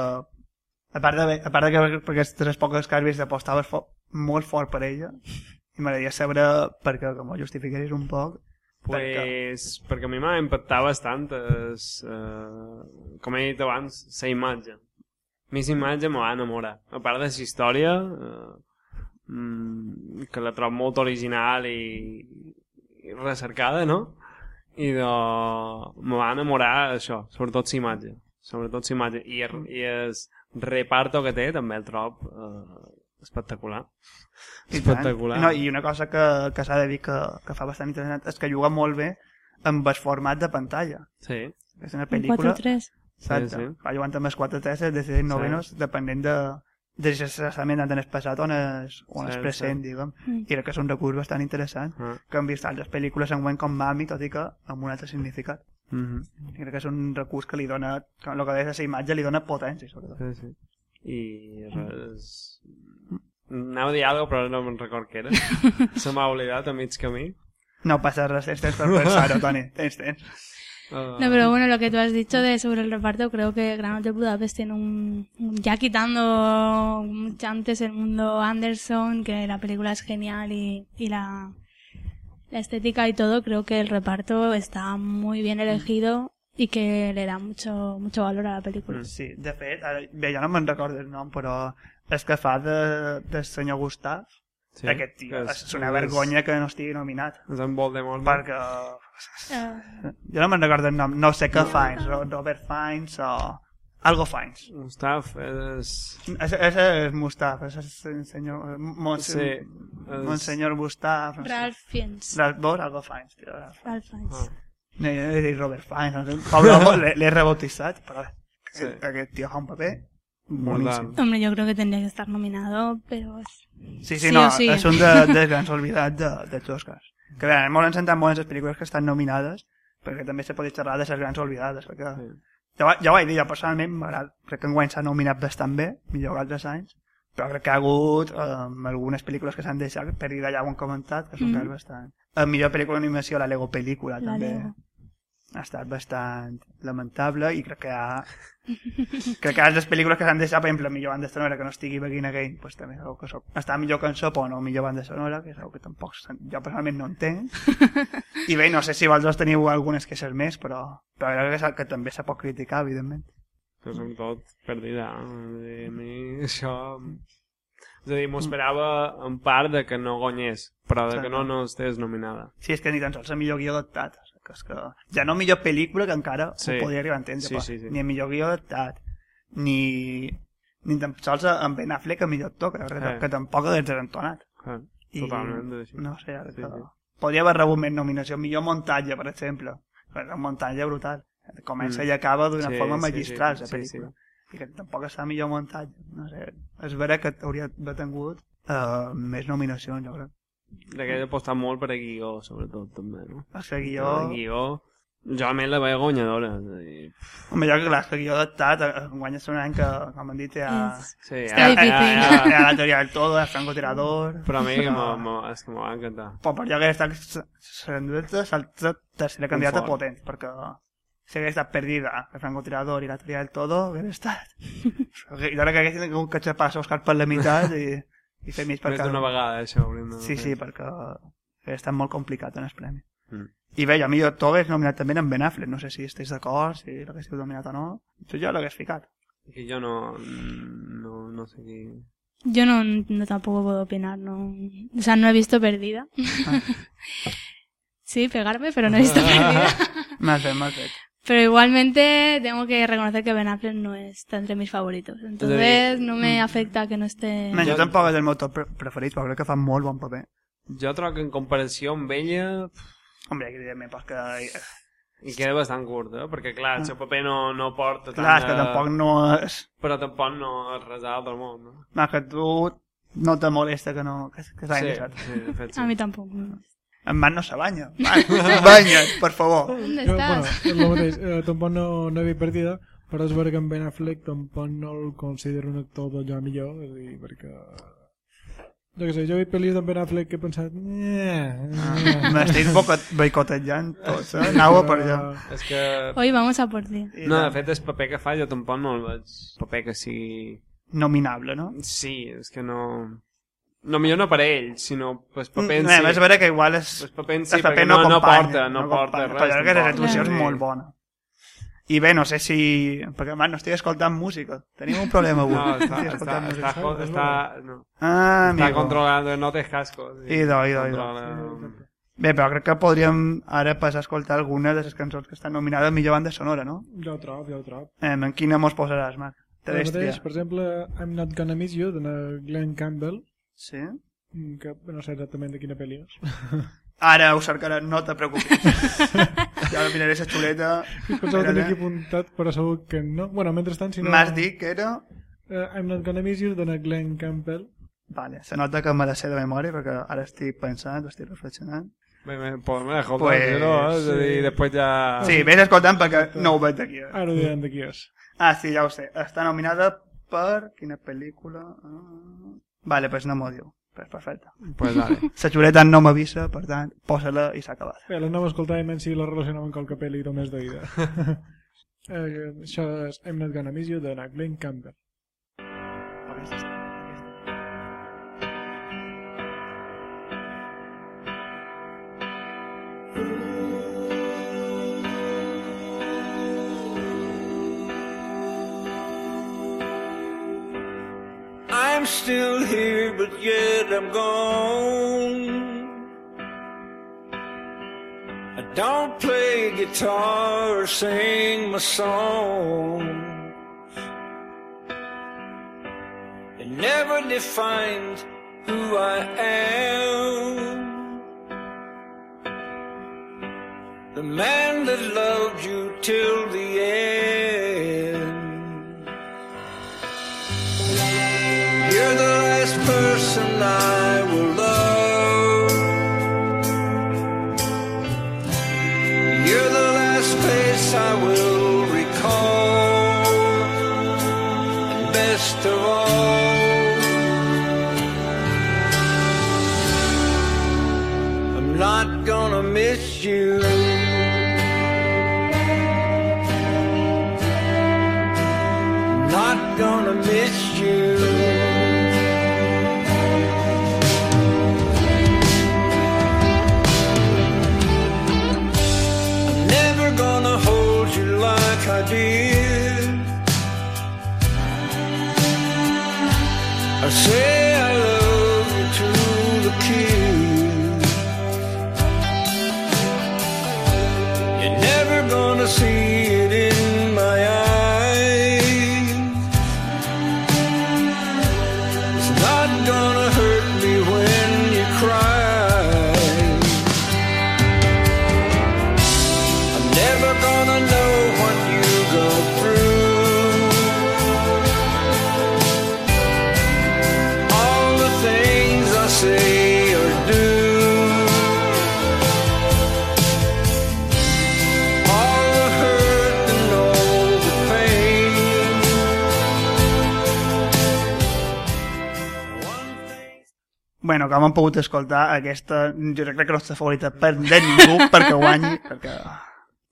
a part de, a part de que per aquestes poques que has vist apostaves fo molt fort per ella, i m'agradaria saber perquè, com ho justificaries un poc, Pues, perquè a mi m'ha impactat bastant es, eh, com he dit abans, la imatge. A mi la imatge me va enamorar. A part de la història, eh, mm, que la trobo molt original i, i recercada, no? I de... me va enamorar això, sobretot la imatge. Sobretot la imatge. I, i el reparto que té també el trob eh, espectacular. I tant. Espectacular. No, I una cosa que, que s'ha de dir que, que fa bastant interessant és que juga molt bé amb el format de pantalla. Sí, És una Un pel·lícula... 4-3. Exacte. Sí, Sí, sí. Va jugant amb els 4 teses de 6 novenos, depenent de, de si exactament en el passat o en el, o en el Sí, present, sí. diguem. Mm. I crec que és un recurs bastant interessant, Ah. que hem vist altres pel·lícules en com Mami, tot i que amb un altre significat. Mm -hmm. Crec que és un recurs que li dona, que el que deies a la imatge li dona potència, sobretot. Sí, sí. I res... Anava a dir alguna però no me'n record què era. *laughs* Se m'ha oblidat a mig camí. No passa res, tens temps per pensar-ho, *laughs* Toni, tens temps. Uh, No, pero bueno, lo que tú has dicho de sobre el reparto, creo que Gran Hotel Budapest tiene un, un- ya quitando mucho antes el mundo Anderson, que la película es genial y, y la, la estética y todo, creo que el reparto está muy bien elegido y que le da mucho, mucho valor a la película. Sí, de fet, ara, bé, jo no me'n recordo el nom, però és que fa de, del senyor Gustav, sí, aquest tio, que és, una vergonya que no estigui nominat, És en Voldemort. no? perquè Eh, jo no me'n recordo el nom, no sé què Fiennes, Ro- Robert Fiennes o algo Fiennes. Gustaf és... Ese, ese es Mustaf, ese es el señor, Monse, Sí, és- Monseñor Gustaf, no. Ralph Fiennes. Ralph Bohr, algo Fiennes, tio. Ralph. Fiennes. Ah. No, jo he dit Robert Fiennes, no sé, home, l'he- rebautitzat, però Sí. aquest, aquest tio fa un paper Boníssim. Hombre, yo creo que tendría que estar nominado, pero Sí, sí, Sí no, sí. és un de, dels grans oblidats de, dels Oscars. Que bé, molt ens senten bones les pel·lícules que estan nominades, perquè també se pot xerrar de les grans oblidades, perquè... Sí. Ja, va- ja ho vaig dir, jo personalment m'agrada, crec que enguany s'ha nominat bastant bé, millor que altres anys, però crec que ha hagut eh, algunes pel·lícules que s'han deixat perdida, ja ho hem comentat, que són mm. bastant... La millor pel·lícula d'animació, la Lego pel·lícula, la també Lego. Ha estat bastant lamentable i crec que ha... crec que les pel·lícules que s'han deixat, per exemple, millor banda sonora que no estigui Begin Again, pues, també és algo que soc... està millor cançó però no millor banda sonora, que és algo que tampoc jo personalment no entenc. *laughs* I bé, no sé si vosaltres teniu algunes queixes més, però, però crec que, que també se pot criticar, evidentment. que som tot perdida. A mi *laughs* això... És a dir, m'ho esperava en part de que no guanyés, però de que no, no estigués nominada. Sí, és que ni tan sols el millor guió adaptat. Que és que... Ja no millor pel·lícula, que encara Sí. ho podria arribar a entendre, Sí, però sí, sí. ni el millor guió adaptat, ni, ni tan sols en Ben Affleck el millor actor, que, Eh. que tampoc ha desentonat. Eh, I, Totalment, així. No sé, ara Sí, que... sí. Podria haver rebut més nominació. Millor muntatge, per exemple. Un muntatge brutal. Comença Mm. i acaba d'una Sí, forma sí, magistral, sí, la sí, pel·lícula. I que tampoc està millor muntatge. No sé. És vera que hauria d'haver tingut uh, més nominacions, jo crec. D'aquella apostar molt per a guió, sobretot, també, no? El que guió... Guió... Jo a més la veia guanyadora. És a dir, Home, jo, clar, que guió adaptat, eh, guanya un any que, com han dit. És- Sí, Està difícil. ha, hi ha la teoria del todo, el francotirador... Però a mi que Però- és que m'ho va encantar. Però per jo hauria estat sent dubte la tercera candidata potent, perquè si hagués estat perdida el francotirador i la teoria del todo, hauria estat. *laughs* I ara que haguessin tingut que xapar Òscar per la meitat i, i fer mig per Més d'una un. vegada, això. Sí, sí, perquè hauria estat molt complicat en el premi. Mm. I bé, a mi jo Toga és nominat també en Ben Affleck, no sé si esteu d'acord, si l'haguéssiu nominat o no. Tu jo l'hagués ficat. Que yo no, no, no sé qué. Yo no, no tampoco puedo opinar, no. O sea, no he visto perdida. *laughs* sí, pegarme, pero no he visto *laughs* perdida. Mal fet, mal fet. Pero igualmente tengo que reconocer que Ben Affleck no está entre mis favoritos. Entonces no me afecta que no esté... No, jo tampoc és el meu top pre- preferit, però crec que fa molt bon paper. Jo trobo que en comparació amb ella Hombre, evidentment, perquè... i queda bastant curt, eh? perquè clar, el seu paper no, no porta tant Clar, és que de- tampoc no és... però tampoc no és res altre món no? No, que tu no te molesta que no... Que, que s'hagi sí, sí, de fet sí. A mí tampoco. En Matt no se banya. *laughs* Va, Banya't, per favor. ¿Dónde Jo, bueno, el mateix. Eh, tampoc no, no he vist partida, però és que en Ben Affleck tampoc no el considero un actor d'allò millor, és a dir, perquè... Jo què sé, jo he vist pel·lis d'en Ben Affleck que he pensat... Eh, M'estic boicot- boicotejant tots, eh? Anau per allà. és que Hoy vamos a por ti. No, de fet el paper que fa jo tampoc no el veig paper que sigui Nominable, no? sí, és que no no millor no per ell, sinó pues, paper en Mm, si és vera que igual és... pues, paper en el si, paper perquè no, no, acompanya, porta no, porta res Però jo crec que la retribució és molt bona. I bé, no sé si... Perquè, man, no estic escoltant música. Tenim un problema avui. no, està, està, està, està, està, no, Ah, està amigo. controlando, no te casco. Sí. Idò, idò, idò. Bé, però crec que podríem ara passar a escoltar alguna de les cançons que estan nominades a millor banda sonora, no? Jo ho trobo, jo ho trobo. Eh, en quina mos posaràs, Marc? Te El deixo mateix, triar. per exemple, I'm Not Gonna Miss You, de Glenn Campbell, Sí? mm, que no sé exactament de quina pel·li és. *laughs* Ara ho cercaré, no te preocupis. *laughs* ja la miraré la xuleta. Pensava tenir aquí apuntat, però segur que no. Bueno, mentrestant, si no... M'has dit que era... Uh, I'm Not Gonna Miss You, de Glenn Campbell. Vale, se nota que me la sé de memòria perquè ara estic pensant, estic reflexionant. Me, me, pues me dejo Pues, pues, no, és a dir, sí. després ja... Sí, vés escoltant perquè no ho veig d'aquí. eh? Ara ho diran de qui és. Ah, sí, ja ho sé. Està nominada per... Quina pel·lícula? Ah... Vale, pues no m'ho diu. Pues perfecte. Pues dale. *laughs* La xuleta no m'avisa, per tant, posa-la i s'ha acabat. Bé, l'anava a escoltar i menys si la relacionava amb qualque pel·li només de vida. *laughs* eh, això és I'm Not Gonna Miss You, de Glenn Campbell. I'm still here, but yet I'm gone. I don't play guitar or sing my songs. It never defined who I am. The man that loved you till the end. love. Com hem pogut escoltar, aquesta jo crec que no és la favorita per de ningú perquè guanyi, perquè...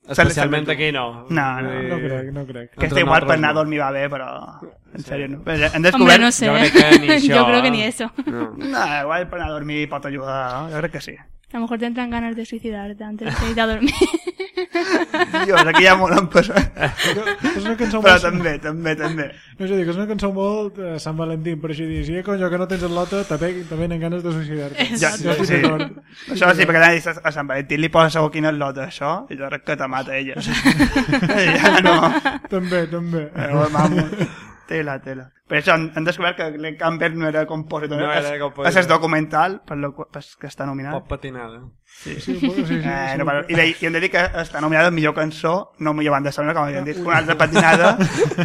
Especialment aquí no. No, no, No crec, no crec. Aquesta Entre igual per anar a no. dormir va bé, però... En sèrio, no. Hem Hombre, descobert... no sé. Jo crec que ni *laughs* això, Yo creo que eh? ni eso. No. No, igual per anar a dormir pot ajudar, no? jo crec que sí. A lo mejor te entran ganas de suicidarte antes de ir a dormir. Dios, aquí ja molt empezat. És una cançó Però molt... també, també, també. No, és a dir, que és una cançó molt eh, Sant Valentín, per així dir. Si coño, que no tens el lota, també, també tenen ganes de suïcidar-te. Ja, sí, sí. d'acord. Això sí, perquè a, a Sant Valentí li posa segur quina és l'ota això, i jo crec que te mata ella. *laughs* ja no. També, també. Però, vamos, tela, tela. Per això han, han descobert que Glenn Campbell no era compositor. No era és, compositor. És el documental, per lo, per, que està nominat. Pot patinada. Sí, sí, sí, sí, Eh, sí, no, però, I, I hem de dir que està nominada millor cançó, no millor banda sonora, com havíem dit, una altra patinada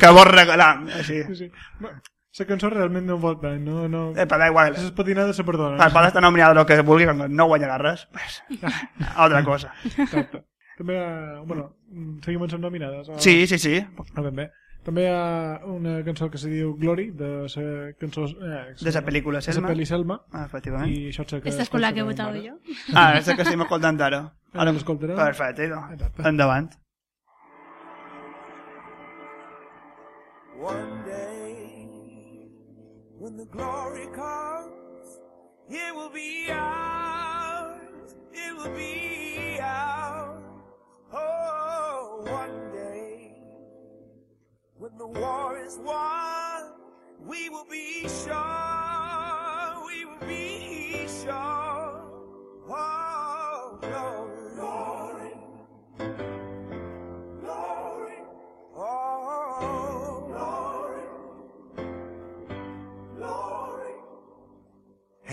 que vols regalar. Així. sí, sí. Bueno, La cançó realment no vol tant, no, no... Eh, però da igual. Les patinades se perdonen. Per pot estar nominada el que vulgui, quan no guanyarà res, pues, *laughs* altra cosa. Exacte. També, eh, bueno, seguim en les nominades. o- Sí, sí, sí. Ah, ben bé. També hi ha una cançó que se diu Glory, de la cançó... Eh, De la pel·lícula De la Selma. pel·li Selma. Ah, efectivament. I això és que... Esta es con la que he ara. yo. Ah, és que estem escoltant ara. Ara l'escoltarem. Perfecte, idò. Exacte. Endavant. One day, when the glory comes, it will be ours. It will be ours. The war is won, we will be sure. We will be sure. Oh,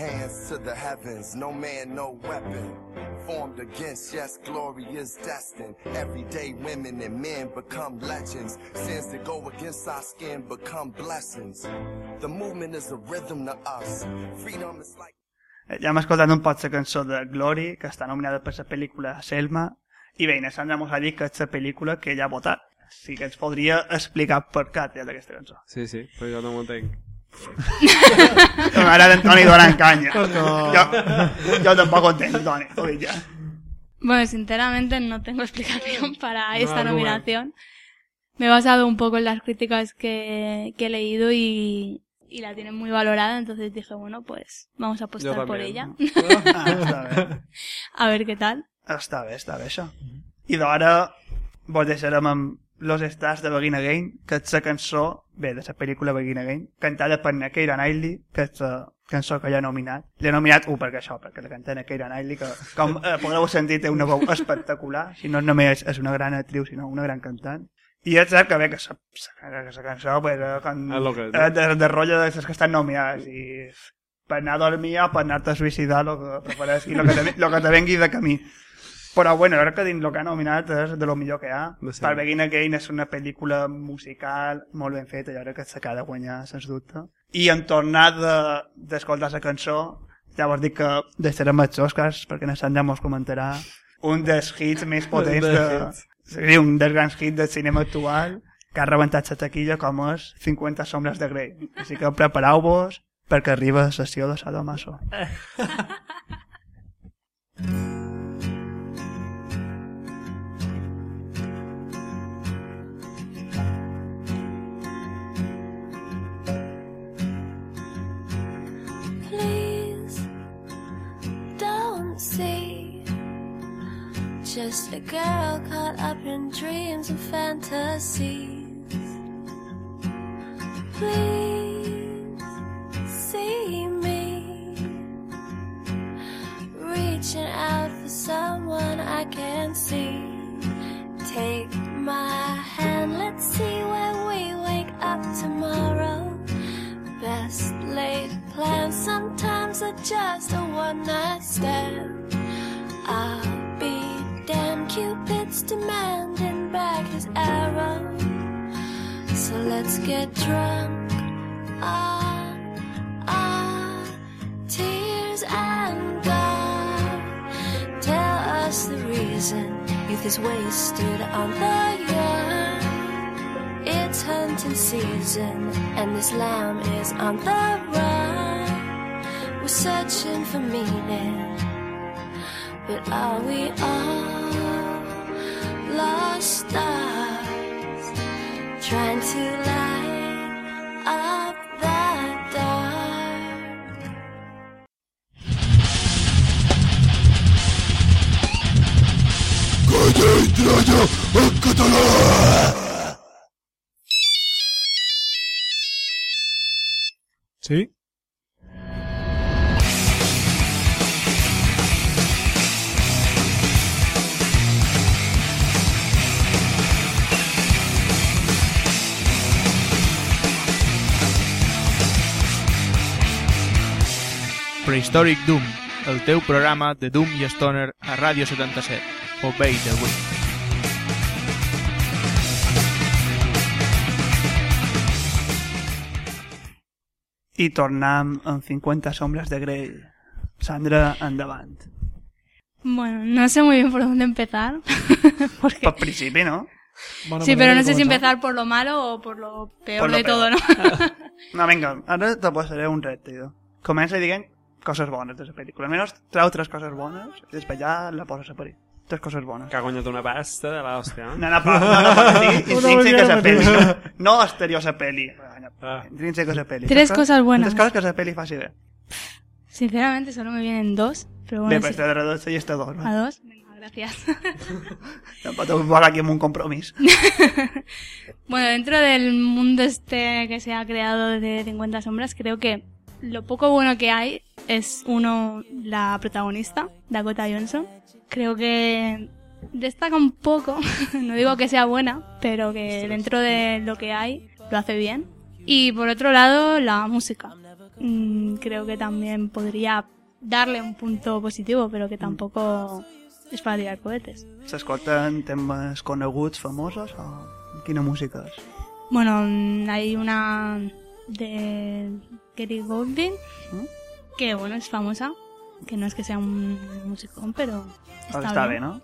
Hands to the heavens, no man, no weapon. Formed against, yes, glory is destined. Everyday women and men become legends. Sins that go against our skin become blessings. The movement is a rhythm to us. Freedom is like. Eh, Ja hem escoltat un pot la cançó de Glory, que està nominada per la pel·lícula Selma, i bé, Sandra mos ha dit que és la pel·lícula que ella ha votat. Sí que ens podria explicar per què té d'aquesta cançó. Sí, sí, però jo no m'ho entenc. *laughs* Ara d'Antoni donant canya. Jo, jo tampoc ho entenc, Toni, t'ho dic ja. Bueno, sinceramente no tengo *laughs* explicación para esta nominación. Me he basado un poco en las críticas que, que he leído y, y la tienen muy valorada, entonces dije, bueno, pues vamos a apostar por ella. Ah, *laughs* a ver qué tal. Està bé, està bé, això. I d'hora vos deixarem amb Los Stars de Begin Again, que és la cançó, bé, de la pel·lícula Begin Again, cantada per Keira Knightley, que és la cançó que ja he nominat. L'he nominat, uh, perquè això, perquè la canta na Keira Knightley, que com eh, podreu sentir té una veu espectacular, si no només és una gran actriu, sinó una gran cantant. I és cert que bé, que la, cançó, pues, eh, quan, És lo que eh, de, de rotllo de les que estan nominades, i per anar a dormir o per anar-te a suïcidar, el que el que, te, lo que te vengui de camí. Però bueno, crec que dins el que ha nominat és de lo millor que hi ha. Ser. Per Begin Again és una pel·lícula musical molt ben feta, jo crec que s'ha de guanyar, sens dubte. I en tornar de- d'escoltar de, la cançó, llavors dic que deixarem els Oscars, perquè en Sant ja mos comentarà un dels hits més potents de, hits. Seria un dels grans hits del cinema actual que ha rebentat la taquilla com és 50 sombres de Grey. Així que prepareu-vos perquè arriba la sessió de Sadomaso. Please *laughs* just a girl caught up in dreams and fantasies. Please see me reaching out for someone I can see. Take my hand, let's see where we wake up tomorrow. Best laid plans sometimes are just a one night stand. I'll be Cupid's demanding back his arrow. So let's get drunk on our tears and God. Tell us the reason youth is wasted on the young. It's hunting season, and this lamb is on the run. We're searching for meaning, but are we all lost stars trying to light up the dark? Sí? Prehistoric Doom, el teu programa de Doom i Stoner a Ràdio 77. Obey the Wind. I tornem amb 50 sombres de Grey. Sandra, endavant. Bueno, no sé muy bien por dónde empezar. *laughs* porque... Per principi, no? Bona Sí, pero no sé si empezar por lo malo o por lo peor Por lo de peor. todo, ¿no? *laughs* No, vinga, ara te posaré un repte, jo. Comença dient coses bones de la pel·lícula. Almenys trau tres coses bones i després ja la poses a parir. Tres coses bones. Que ha guanyat una pasta de l'hòstia. No, no, però, no, no, Una intrínseca a la vegada pel·li. mateixa. No exterior a la pel·li. Ah. Intrínseca a la pel·li. Tres cosas buenas. Tres coses que la pel·li faci bé. Sinceramente solo me vienen dos, pero Bé, bueno, pues sí. te dos i este dos. a No? dos. Venga, gracias. Tampoc te aquí amb un compromís. Bueno, dentro del mundo este que se ha creado de 50 sombras, creo que lo poco bueno que hay es, uno, la protagonista, Dakota Johnson. Creo que destaca un poco, *laughs* no digo que sea buena, pero que dentro de lo que hay lo hace bien. Y por otro lado, la música. Mm, creo que también podría darle un punto positivo, pero que tampoco es para tirar cohetes. S'escolten temes coneguts, famosos, o quina música és? Bueno, mm, hay una de Kerry Golding ¿Mm? que, bueno, es famosa. Que no es que sea un musicón, pero está, bé, bien. no?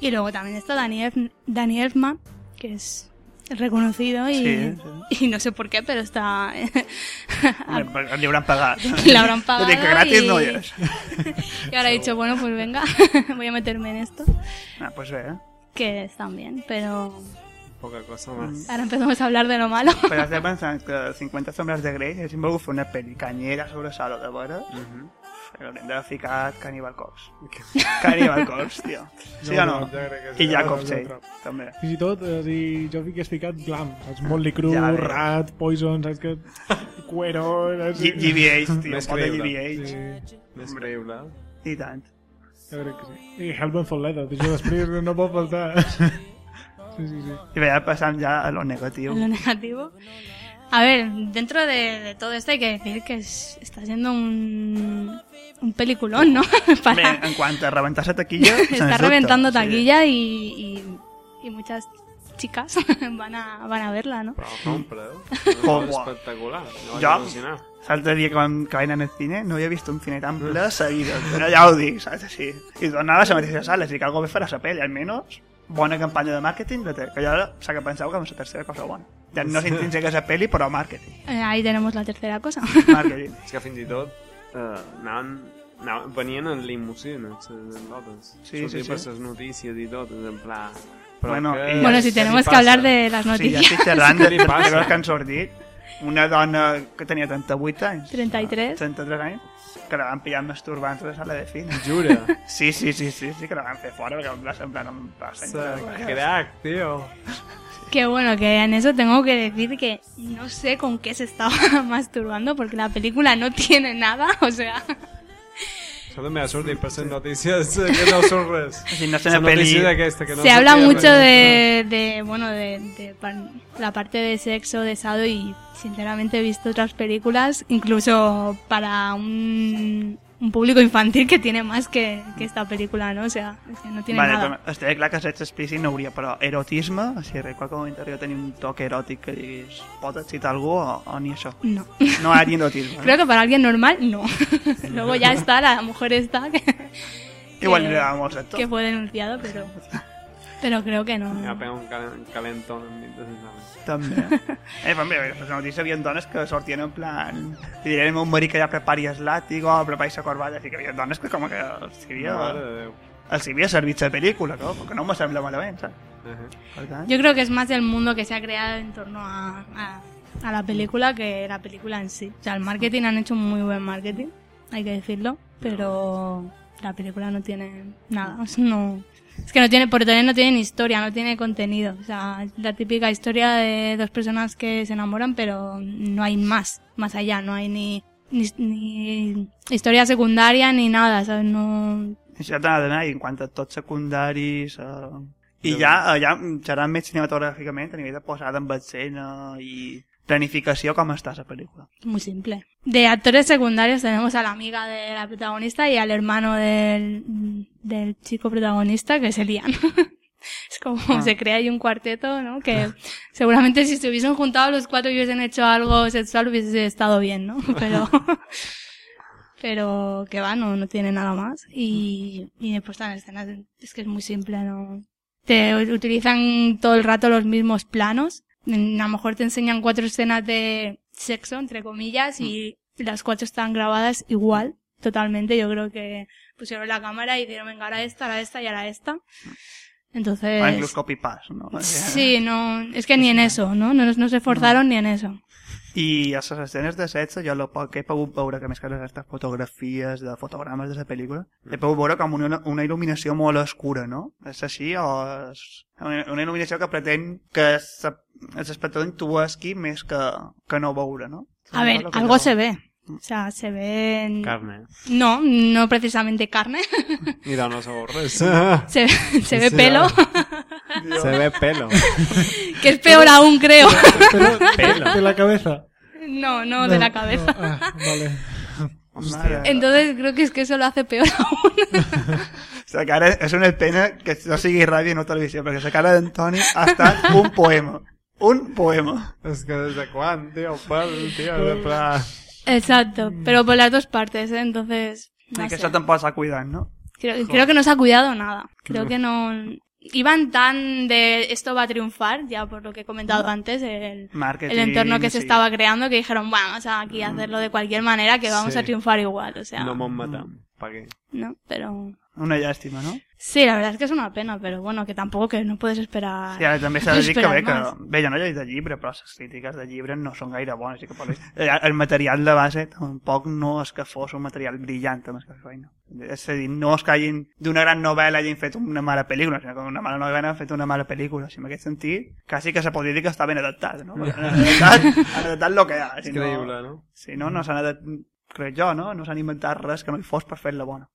Y luego también está Danny, Elf- Danny Elfman, que es reconocido y, Sí, *laughs* y no sé por qué, pero está... *laughs* Li hauran pagat. Le habrán pagado *laughs* que gratis y- no és. y ahora he dicho, bueno, pues venga, voy a meterme en esto, Ah, pues bé, eh? que están bien, pero Poca cosa més. ahora empezamos a hablar de lo malo. Però estic pensant que 50 sombres de Grey, hem volgut fer una pel·li canyera sobre Salo de veure, Mhm. haurem de ficar Cannibal Corpse. Cannibal Corpse, tio. *laughs* Sí o no? jo crec que sí. I Jacob Jo Say, també. Fins i tot, eh, si jo fiqués ficat glam, saps? Motley Crue, Ja. Rat, Poison, saps que... Cuero... saps? G- GBH, *laughs* tio, Més creïble. GBH. Sí, Més creïble. I tant. jo crec que sí. I Hellbound for Leather, això després no pot faltar. *laughs* Sí, sí, sí. I bé, ja passam ja a lo negatiu. lo negativo. A ver, dentro de, de todo esto hay que decir que es- está siendo un, un peliculón, ¿no? *laughs* Para- Bé, en quant a rebentar la taquilla... *laughs* sens está dubte, reventando sí. taquilla y, y, y muchas chicas *laughs* van a, van a verla, ¿no? Però fa un preu. Oh, No, buah. espectacular. No vaig Jo, al·lucinar. l'altre dia que vam, que vaig anar al cine, no havia vist un cine tan ple seguida. Però ja ho dic, saps? Sí. I tornava a la mateixa sala, així que algo bé farà la pel·li, almenys bona campanya de màrqueting, que jo sé que penseu que és la tercera cosa bona. Ja no s'intrinsica que és pel·li, però màrqueting. Eh, ahí tenemos la tercera cosa. *laughs* màrqueting. És que fins i tot eh, anaven, anaven, venien en limusines, les notes. Sí, sí, Sortia per sí. les notícies i tot, en pla... Però Bueno, i- Bueno, si tenemos que hablar de las Sí, ja noticias. estic xerrant de, coses que han sortit. Una dona que tenia 38 anys, 33. 33 anys, que la van pillar masturbant a la sala de cine. Jura? *laughs* Sí, sí, sí, sí, sí, que la van fer fora perquè va semblar un Crack, tío. Que bueno, que en eso tengo que decir que no sé con qué se estaba *laughs* masturbando porque la película no tiene nada, *laughs* o sea, També ha sortit per les notícies eh, que no surt res. *laughs* Si no pel·li... notícia d'aquesta que no se habla mucho de, de bueno, de, de la parte de sexo, de sado y sinceramente he visto otras películas, incluso para un, un público infantil que tiene más que, que esta película, ¿no? O sea, es que no tiene Vale, nada. però estaria clar que explícit no hauria, però erotisme, si en qualque moment hauria de tenir un toc eròtic que diguis, pot excitar algú o, o ni això? No. No hi ha ni erotisme. *laughs* Creo que para alguien normal, no. *laughs* Luego ya está la mujer esta que, Igual que- molt el sector. que fue denunciado, pero, pero creo que no. Ja pega un cal- calentón les naves. També. Eh, però mira, les notícies hi havia dones que sortien en plan... Li direm a un marit que ja prepari el làtigo, prepari la corballa, així que hi havia dones que com que els havia, Mare de Déu. els havia servit la pel·lícula, no? perquè no me sembla malament, saps? Ajá. Per tant, Yo creo que es más el mundo que se ha creado en torno a, a, a la película que la película en sí. O sea, el marketing han hecho un muy buen marketing, hay que decirlo, pero la película no tiene nada. o *laughs* sea, no, es que no tiene, por tener no tiene ni historia, no tiene contenido. O sea, es la típica historia de dos personas que se enamoran, pero no hay más, más allá, no hay ni, ni, ni historia secundaria ni nada, ¿sabes? No, t'ha d'anar i en quant a tots secundaris... Eh... I ja, eh, ja xerrant més cinematogràficament a nivell de posada en escena i planificació com està la pel·lícula. Muy simple. De actores secundarios tenemos a la amiga de la protagonista y al hermano del, del chico protagonista que se lían. *laughs* es como Ah. se crea ahí un cuarteto, ¿no? Que seguramente si se hubiesen juntado los cuatro y hubiesen hecho algo sexual hubiese estado bien, ¿no? *laughs* Pero, pero que va, no, no tiene nada más. Y, y después están escenas, es que es muy simple, ¿no? Te utilizan todo el rato los mismos planos. A lo mejor te enseñan cuatro escenas de sexo, entre comillas, y las cuatro están grabadas igual, totalmente. Yo creo que pusieron la cámara y dijeron, venga, ahora esta, ahora esta y ahora esta. Entonces... Ah, inclús copy-paste, no? *laughs* Sí, no, es que ni en eso, ¿no? No, no se esforzaron ni en eso. I a les escenes de sexe, jo que he pogut veure, que més que aquestes fotografies de fotogrames de la pel·lícula, he pogut veure com una, una il·luminació molt oscura, no? És així o és una, il·luminació que pretén que l'espectador intuesqui més que, que no veure, no? A que algo no- se ve. O sea, se ve... en- Carne. No, no precisamente carne. *laughs* I de no sabeu res. *laughs* se, se ve Sí, pelo. *laughs* Se ve pelo. que es peor aún, creo. Pero, Pelo. de la cabeza. no, no, de la cabeza. no, ah, vale. Hòstia. Entonces creo que es que eso lo hace peor aún. La cara és una pena que no sigui ràdio i no televisió, perquè la cara d'Antoni ha estat un poema. Un poema. És que des de quan, tio? Pel, tio, de pla... Exacto, pero por las dos partes, ¿eh? Entonces, no que sé. això tampoc s'ha cuidat, no? Creo, creo que no se ha cuidado nada. Creo que no... Iban tan de esto va a triunfar, ya por lo que he comentado antes, el, el entorno que se estaba creando, que dijeron, bueno, vamos a aquí a hacerlo de cualquier manera, que vamos Sí. a triunfar igual, o sea, No no, mos matam. Pa què? pero... Una llàstima, no? Sí, la verdad es que es una pena, pero bueno, que tampoco que no puedes esperar... Sí, ara també s'ha de dir que bé, que... Bé, jo no he llegit el llibre, però les crítiques de llibre no són gaire bones. Que per... El material de base tampoc no és que fos un material brillant, més que feina. És a dir, no és que hagin d'una gran novel·la hagin fet una mala pel·lícula, sinó que una mala novel·la han fet una mala pel·lícula. Si en aquest sentit, quasi que se podria dir que està ben adaptat, no? Perquè Han adaptat, han adaptat el que hi ha. És Si no, si no, no s'han adaptat, crec jo, no? No s'han inventat res que no hi fos per fer-la bona.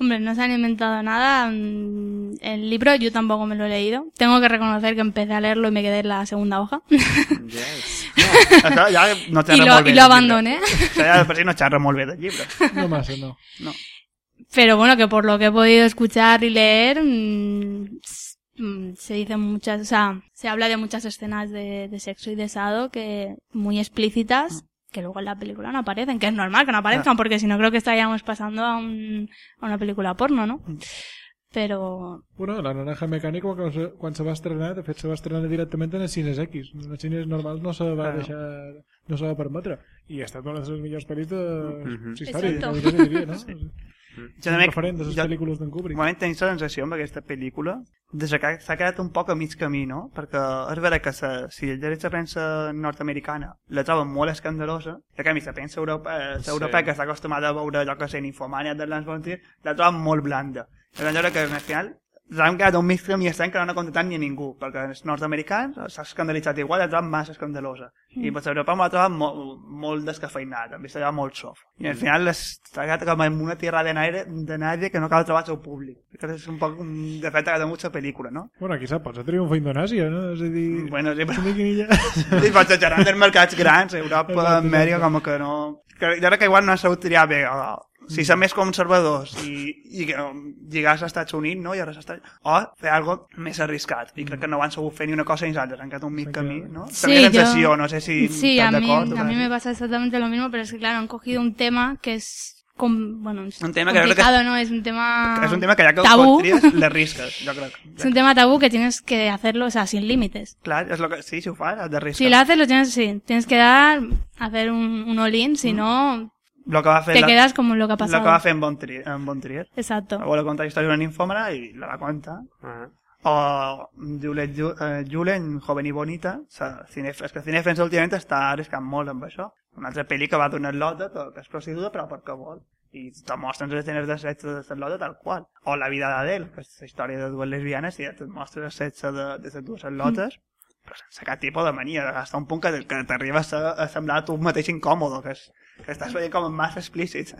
Hombre, no se han inventado nada. Mm, El libro yo tampoco me lo he leído. Tengo que reconocer que empecé a leerlo y me quedé en la segunda hoja. Yes. Ja no xerra *laughs* Y lo- y lo abandoné. No. No massa, no. No. Pero bueno, que por lo que he podido escuchar y leer, mm, mm, se dicen muchas, o sea, se habla de muchas escenas de, de sexo y de sado que muy explícitas, que luego en la película no aparecen, que es normal que no aparezcan, porque si no creo que estaríamos pasando a, un, a una película porno, ¿no? pero Bueno, la naranja mecànica quan se, quan se va estrenar, de fet se va estrenar directament en els cines X. En els cines normals no se va Claro. deixar, no se va permetre. I ha estat una de les millors pel·lis de Mhm. història, diria, no? *laughs* Sí. Un Jo també- referent de les jo- pel·lícules d'en Kubrick. Igualment tenim la sensació amb aquesta pel·lícula de que s'ha quedat un poc a mig camí, no? Perquè és veritat que sa, si llegeix la premsa nord-americana la troben molt escandalosa, i que a mi la premsa europea, la Sí. europea que està acostumada a veure allò que sé, Infomania de Lance la troben molt blanda. Jo crec que al final s'han quedat un mig camí estrany que no han contentat ni a ningú, perquè els nord-americans s'ha escandalitzat igual, la troben massa escandalosa. I per l'europeu m'ha trobat molt, molt descafeinat, també s'ha molt soft. I al final es- s'ha quedat com en una tierra de nadie, de nadie que no acaba de trobar el seu públic. Que és un poc un defecte de mucha pel·lícula, no? Bueno, aquí sap, potser triomfa Indonèsia, no? És a dir... Bueno, sí, però... *laughs* Sí, però xerrant dels mercats grans, Europa, Amèrica, com que no... Que, jo crec que igual no han sabut triar bé. Si són més conservadors i, i que no, lligar als Estats Units, no? I ara s'està... O fer algo més arriscat. I crec que no han sabut fer ni una cosa ni l'altra. Han quedat un mig camí, ¿no? Sí, També sensació, no sé si sí, a mí, d'acord. a mí me pasa exactamente lo mismo, pero es que claro, han cogido un tema que es, com, bueno, es Un tema que creo que complicado, es- ¿no? Es un tema És un tema que ja que tabú. le risques, jo crec. *laughs* Es un tema tabú que tienes que hacerlo, o sea, sin límites. Clar, és lo que... Sí, si ho fas, has de riscar. Si lo haces, lo tienes, sí, tienes que dar, hacer un, un all-in, si no, Lo que va fer te la- quedas como lo que ha Lo que pasado. va fer en Bon Trier. En bon Trier. Exacto. Va voler contar la història d'una ninfòmana i la va contar. Ah. O Juliet Ju- eh, Julen, Joven i Bonita. O sea, cine, és que Cinefens últimament està arriscant molt amb això. Una altra pel·li que va donar lota, que que és prostituta, però perquè vol. I te mostren les escenes de sexe de Charlotte tal qual. O La vida d'Adele, que és la història de dues lesbianes i ja et mostra el sexe de, de les dues Charlottes. Mm. però sense cap tipus de mania, hasta un punt que, que t'arriba a, ser- a semblar a tu mateix incòmodo, que, és, que estàs veient com massa explícit.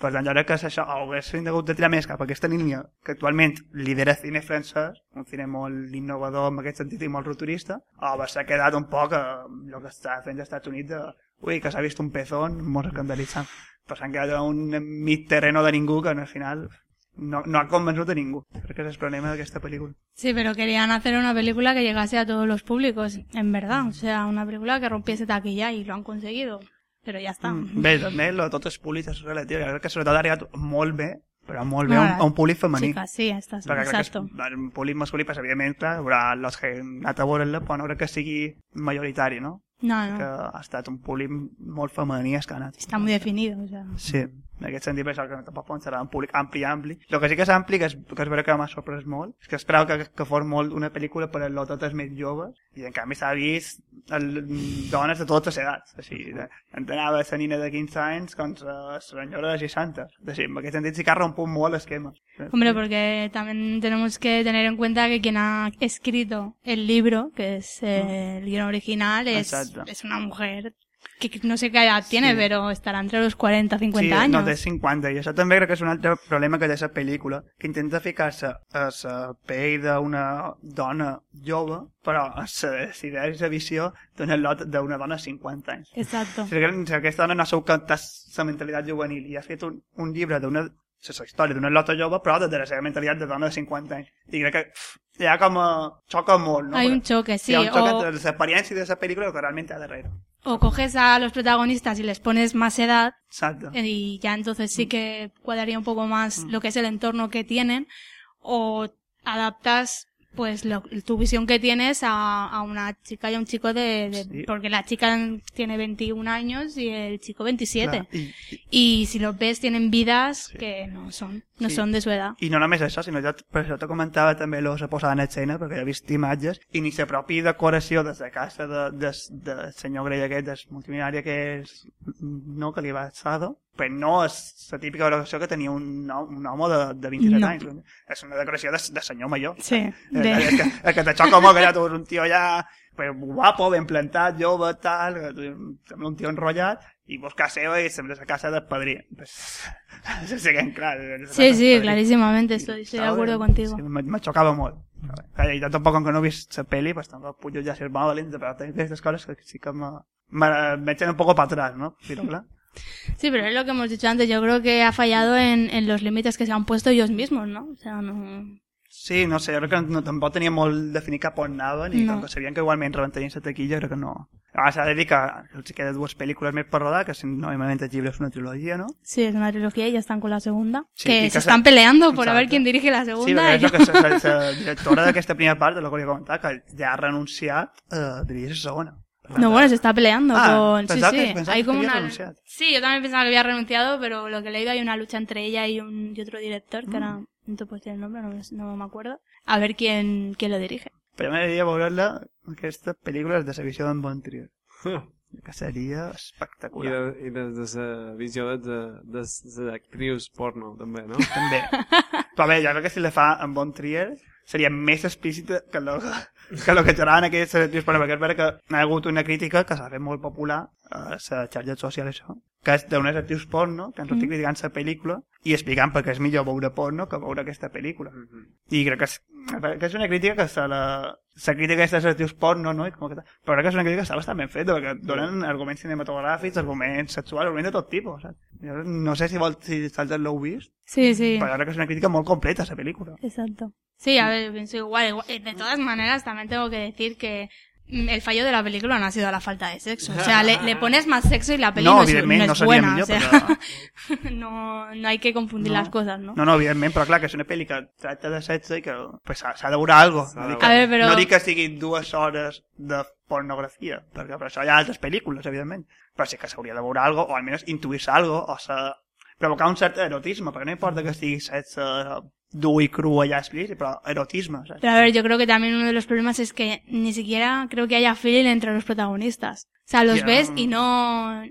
Per tant, jo crec que això, o haguessin hagut de tirar més cap a aquesta línia, que actualment lidera cine francès, un cine molt innovador en aquest sentit i molt rupturista, o va ser quedat un poc a el que està fent als Estats Units de, ui, que s'ha vist un pezón, molt escandalitzant. Però s'han quedat un mig terreno de ningú que al final no, no ha convençut a ningú. Crec que és el problema d'aquesta pel·lícula. Sí, pero querían hacer una película que llegase a todos los públicos, en verdad. O sea, una película que rompiese taquilla y lo han conseguido. Pero ya está. Mm. Bé, també lo, tot és públic és relatiu. Jo crec que sobretot ha arribat molt bé, però molt bé No, a, un, un públic femení. Chicas, sí, estás, Perquè crec que exacto. és, un públic masculí, pues, evidentment, clar, haurà els que han anat a veure-la, però no crec que sigui majoritari, no? No, Que no, ha estat un públic molt femení és que ha anat. está muy definido. O sea. Sí, en aquest sentit penso que tampoc pot serà un públic ampli, ampli. El que sí que és ampli, que és, que és vera que m'ha sorprès molt, és que esperava que, que fos molt una pel·lícula per a les totes més joves, i en canvi s'ha vist el, dones de totes les edats. Així, de, anava la nina de 15 anys com la senyora de 60. Així, en aquest sentit sí que ha romput molt l'esquema. Hombre, porque también tenemos que tener en cuenta que quien ha escrito el libro, que es eh, el guion original, es, Exacto. es una mujer que no sé qué edad tiene, Sí. pero estará entre los 40 50 sí, años. no, té 50, i això també crec que és un altre problema que té la pel·lícula, que intenta ficar-se a la pell d'una dona jove, però a la idea i la visió d'una lot d'una dona de 50 anys. Exacto. Si, si aquesta dona no ha sabut cantar la mentalitat juvenil i ha fet un, un llibre d'una la història d'una lota jove, però de la seva mentalitat de dona de 50 anys. I crec que pff, ja com a, xoca molt, no? Hay un choque, sí. Hi ha un xoc o- entre l'experiència de la pel·lícula i el que realment hi ha darrere. O coges a los protagonistas y les pones más edad Exacte. y ya entonces sí que cuadraría un poco más Mm. lo que es el entorno que tienen o adaptas pues lo- tu visión que tienes a, a una chica y a un chico de, de- Sí. porque la chica tiene 21 años y el chico 27 Clar, I, y si los ves tienen vidas Sí. que no son no Sí. son de su edad I no només això, sinó jo per això te comentava també la posada en escena, perquè he vist imatges, i ni la pròpia decoració de la casa de, de, de senyor grell aquest, del multimilionari que és, no, que li va Sado, però no és la típica decoració que tenia un, un home de, de 27 No. anys. És una decoració de, de senyor major. sí Eh, de- És que, és que te xoca molt que ja tu un tio ja pues, guapo, ben plantat, jove, tal, sembla un tio enrotllat, i busca seva i sembla la casa del padrí. Pues, *laughs* se siguen clar. sí casa sí clarísimamente estoy, estoy de acuerdo contigo Sí, me, me xocava molt. I jo tampoc, com que no he vist la peli, pues tampoc puc ja ser molt valent, però aquestes coses que sí que me, me, me un poco para atrás, ¿no? Pero clar. Sí, pero es lo que hemos dicho antes. Yo creo que ha fallado en, en los límites que se han puesto ellos mismos, ¿no? O sea, no... Sí, no sé, jo crec que no, tampoc tenia molt definit cap on anaven i No. com que sabien que igualment rebentarien la taquilla, crec que no... Ara s'ha de dir que els queda dues pel·lícules més per rodar, que si no normalment el llibre és una trilogia, ¿no? Sí, es una trilogía y ya están con la segunda. Sí, que y se que están peleando por a ver quién dirige la Sí, segunda. perquè y és que la, directora d'aquesta primera part, de la que volia comentar, que ja ha renunciat eh, a dirigir la segona. No, bueno, se está peleando Ah, con... Sí, que- sí, pensaba hay que como una... renunciado. Sí, yo también pensaba que había renunciado, pero lo que he leído hay una lucha entre ella y, un, y otro director, que ahora Mm. no te puedo decir el nombre, no, me- no me acuerdo. A ver quién, quién lo dirige. Però m'agradaria veure-la, aquesta pel·lícula és de la visió d'en Bon Trier. Que seria I, espectacular. de, i des de la visió de, de, de les actrius porno, també, no? També. *laughs* Però bé, jo crec que si la fa en Bon Trier seria més explícita que el que, el que xerraven aquests actrius, però perquè és vera que ha hagut una crítica que s'ha fet molt popular a les xarxes socials, això, que és d'unes actrius porno que han sortit Mm. criticant la pel·lícula i explicant per què és millor veure porno que veure aquesta pel·lícula. I crec que és, que és una crítica que se la, se critica aquestes actrius porno, no? I com que, però crec que és una crítica que està bastant ben feta, perquè donen arguments cinematogràfics, arguments sexuals, arguments de tot tipus, saps? Jo no sé si, vol, si l'heu vist, Sí, sí. però crec que és una crítica molt completa, esa pel·lícula. Exacto. Sí, a ver, pienso igual, igual. De todas maneras, también tengo que decir que mm, el fallo de la película no ha sido la falta de sexo. O sea, le, le *laughs* pones más sexo y la película No, no, es, no no es seria buena. millor, o sea, però- *laughs* no, no hay que confundir No. las cosas, ¿no? No, no, evidentment, però clar, que és una pel·li que tracta de sexe i que pues, s'ha de veure. No, dic que, A ver, però- no dic que siguin dues hores de pornografia, perquè per això hi ha altres pel·lícules, evidentment. Però sí que s'hauria de veure cosa, o almenys intuir-se cosa, o se... provocar un cert erotisme, perquè no importa que sigui sexe dur i cru allà explícit, però erotisme, saps? Pero a ver, yo creo que también uno de los problemas es que ni siquiera creo que haya feeling entre los protagonistas. O sea, los Ya. ves y no,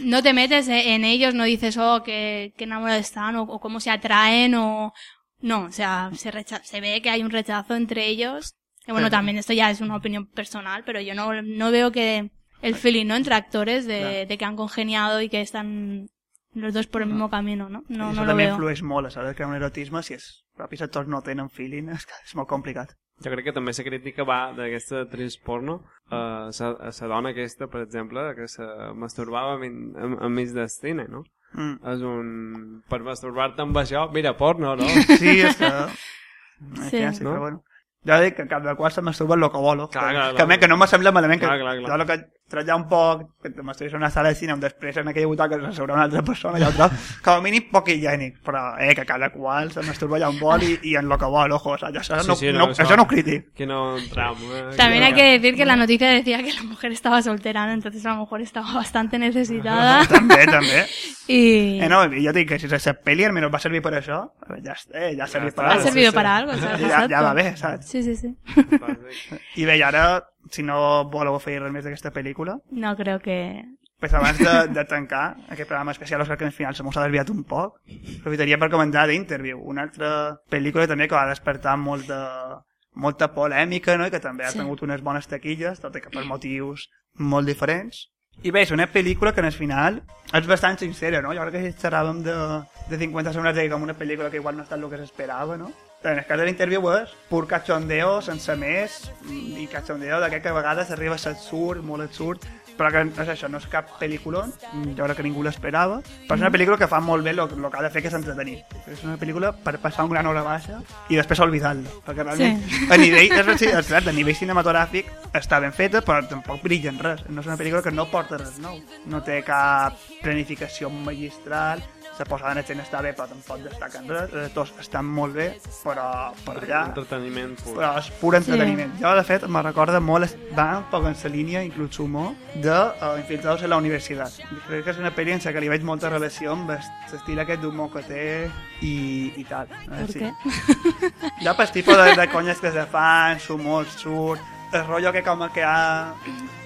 no te metes en ellos, no dices, oh, qué, qué enamorados están, o, o cómo se atraen, o... No, o sea, se, recha- se ve que hay un rechazo entre ellos. Que bueno, Pero- también esto ya es una opinión personal, pero yo no, no veo que el feeling, ¿no? Entre actores de, Claro. de que han congeniado y que están los dos por el mismo camino, ¿no? No, no això lo també veo. influeix molt, a saber crear un erotisme, si els propis actors no tenen feeling, *laughs* és, que és molt complicat. Jo crec que també la crítica va d'aquesta actriz porno a la, a la dona aquesta, per exemple, que se masturbava en- en- enmig del cine, no? Mm. És un... Per masturbar-te amb això, mira, porno, no? *laughs* Sí, és que... *laughs* Sí. sí, No? però bueno. Jo dic que cada qual se masturba el que vol. Clar, clar, que, clar. que no me sembla malament que Clar, clar, clar. jo el que treballar un poc, que m'estudis a una sala de cine on després en aquella butaca s'asseurà una altra persona i altra, com a mínim poc higiènic, però eh, que cada qual se masturba allà on vol i, i en lo que vol, ojo, o sea, això, no, no, això no ho critic. Que no entramos. Eh? También hay que decir que la noticia decía que la mujer estaba soltera, ¿no? entonces a lo mejor estaba bastante necesitada. *laughs* també, també. *laughs* y Eh, no, i jo dic que si la pel·li almenys va servir per això, ja, eh, ja ha servit per ha algo. servido para algo, ¿sabes? Ja, ja va bé, saps? Sí, sí, sí. I bé, i ara, si no voleu fer res més d'aquesta pel·lícula, No creo que... pues abans de, de tancar aquest programa especial, Òscar, que al final se mos ha desviat un poc, aprofitaria per comentar d'Interview, una altra pel·lícula també que va despertar molta, molta polèmica, no? i que també ha Sí. tingut unes bones taquilles, tot i que per motius molt diferents. I bé, és una pel·lícula que en el final és bastant sincera, no? Jo crec que si xerràvem de, de 50 segons de com una pel·lícula que igual no ha estat el que s'esperava, no? Però en el cas de l'interviu és pur cachondeo, sense més, mm, i cachondeo d'aquest que a vegades arriba a ser absurd, molt absurd, però que no és això, no és cap pel·lícula, jo crec que ningú l'esperava, però és una pel·lícula que fa molt bé el que ha de fer que és entretenir. És una pel·lícula per passar un gran hora baixa i després oblidar-la, perquè realment Sí. a nivell, és, és cert, a nivell cinematogràfic està ben feta, però tampoc brilla en res. No és una pel·lícula que no porta res nou. No té cap planificació magistral, la posada en escena està bé, però tampoc destaca en res. Els actors estan molt bé, però per allà... Entreteniment pur. Però és pur entreteniment. Sí. Jo, de fet, me recorda molt, va un poc en la línia, inclús humor, de uh, Infiltrados en la universitat. Crec que és una la que li veig molta relació amb l'estil aquest d'humor que té i, i tal. ¿Por qué? *laughs* Ja pel tipus de, de conyes que se fan, l'humor surt, el rotllo que com que ha...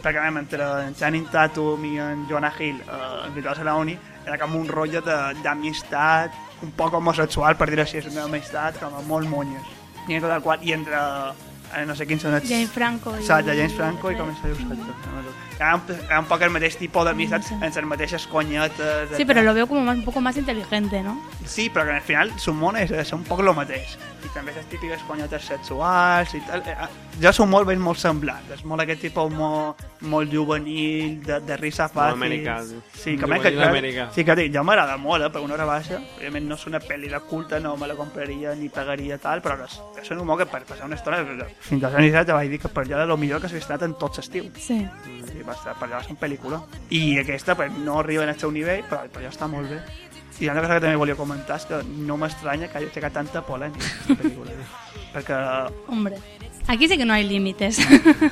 Perquè, a veure, entre en Channing Tatum i en Jonah Hill, uh, Infiltrados en la uni, era com un rotllo de- d'amistat, un poc homosexual, per dir-ho així, és una amistat com a molt monyes. I, entre, el qual, i entre eh, no sé quins són els... James Franco i- Saps, de James Franco i com es diu l'altre? No ha, un, poc el mateix tipus d'amistats, en les mateixes conyetes... Sí, pero lo veo como más, un poco más inteligente, ¿no? Sí, però que al final su món és, és un poc el mateix. i també les típiques conyotes sexuals i tal. Eh, Jo som molt ben molt semblant, és molt aquest tipus molt, molt juvenil, de, de risa fàcil. americà, sí. Sí, que, que, que, sí, que dic, jo m'agrada molt, eh, per una hora baixa. Òbviament no és una pel·li de culte, no me la compraria ni pagaria tal, però és, és un humor que per passar una estona... Fins als anys ja vaig dir que per allò era el millor que s'havia estat en tots estiu. Sí. Sí, va estar, per va ser un pel·lícula. I aquesta pues, no arriba al seu nivell, però per allò està molt bé. I una cosa que també volia comentar és que no m'estranya que hagi aixecat tanta polèmica aquesta pel·lícula. *laughs* perquè Hombre, aquí sí que no hay límites.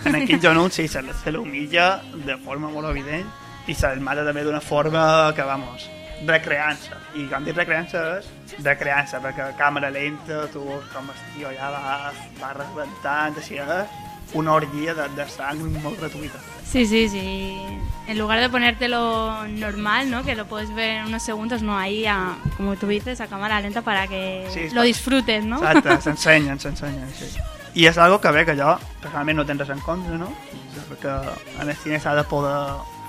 en el Kim Jong-un sí, se, se l'humilla de forma molt evident i se'l mata també d'una forma que, vamos, recreant-se. I quan dic recreant-se és recreant-se, perquè càmera lenta, tu com el tio ja va, va rebentant, així és una orgia de, de sang molt gratuïta. Sí, sí, sí. En lugar de ponértelo normal, ¿no? Que lo puedes ver en unos segundos, no, ahí, a, como tú dices, a cámara lenta para que Sí, lo disfrutes, ¿no? Exacte, *laughs* s'ensenyen, s'ensenyen, sí. I és algo que bé, que jo realment no tens res en contra, no? Perquè en el cine s'ha de poder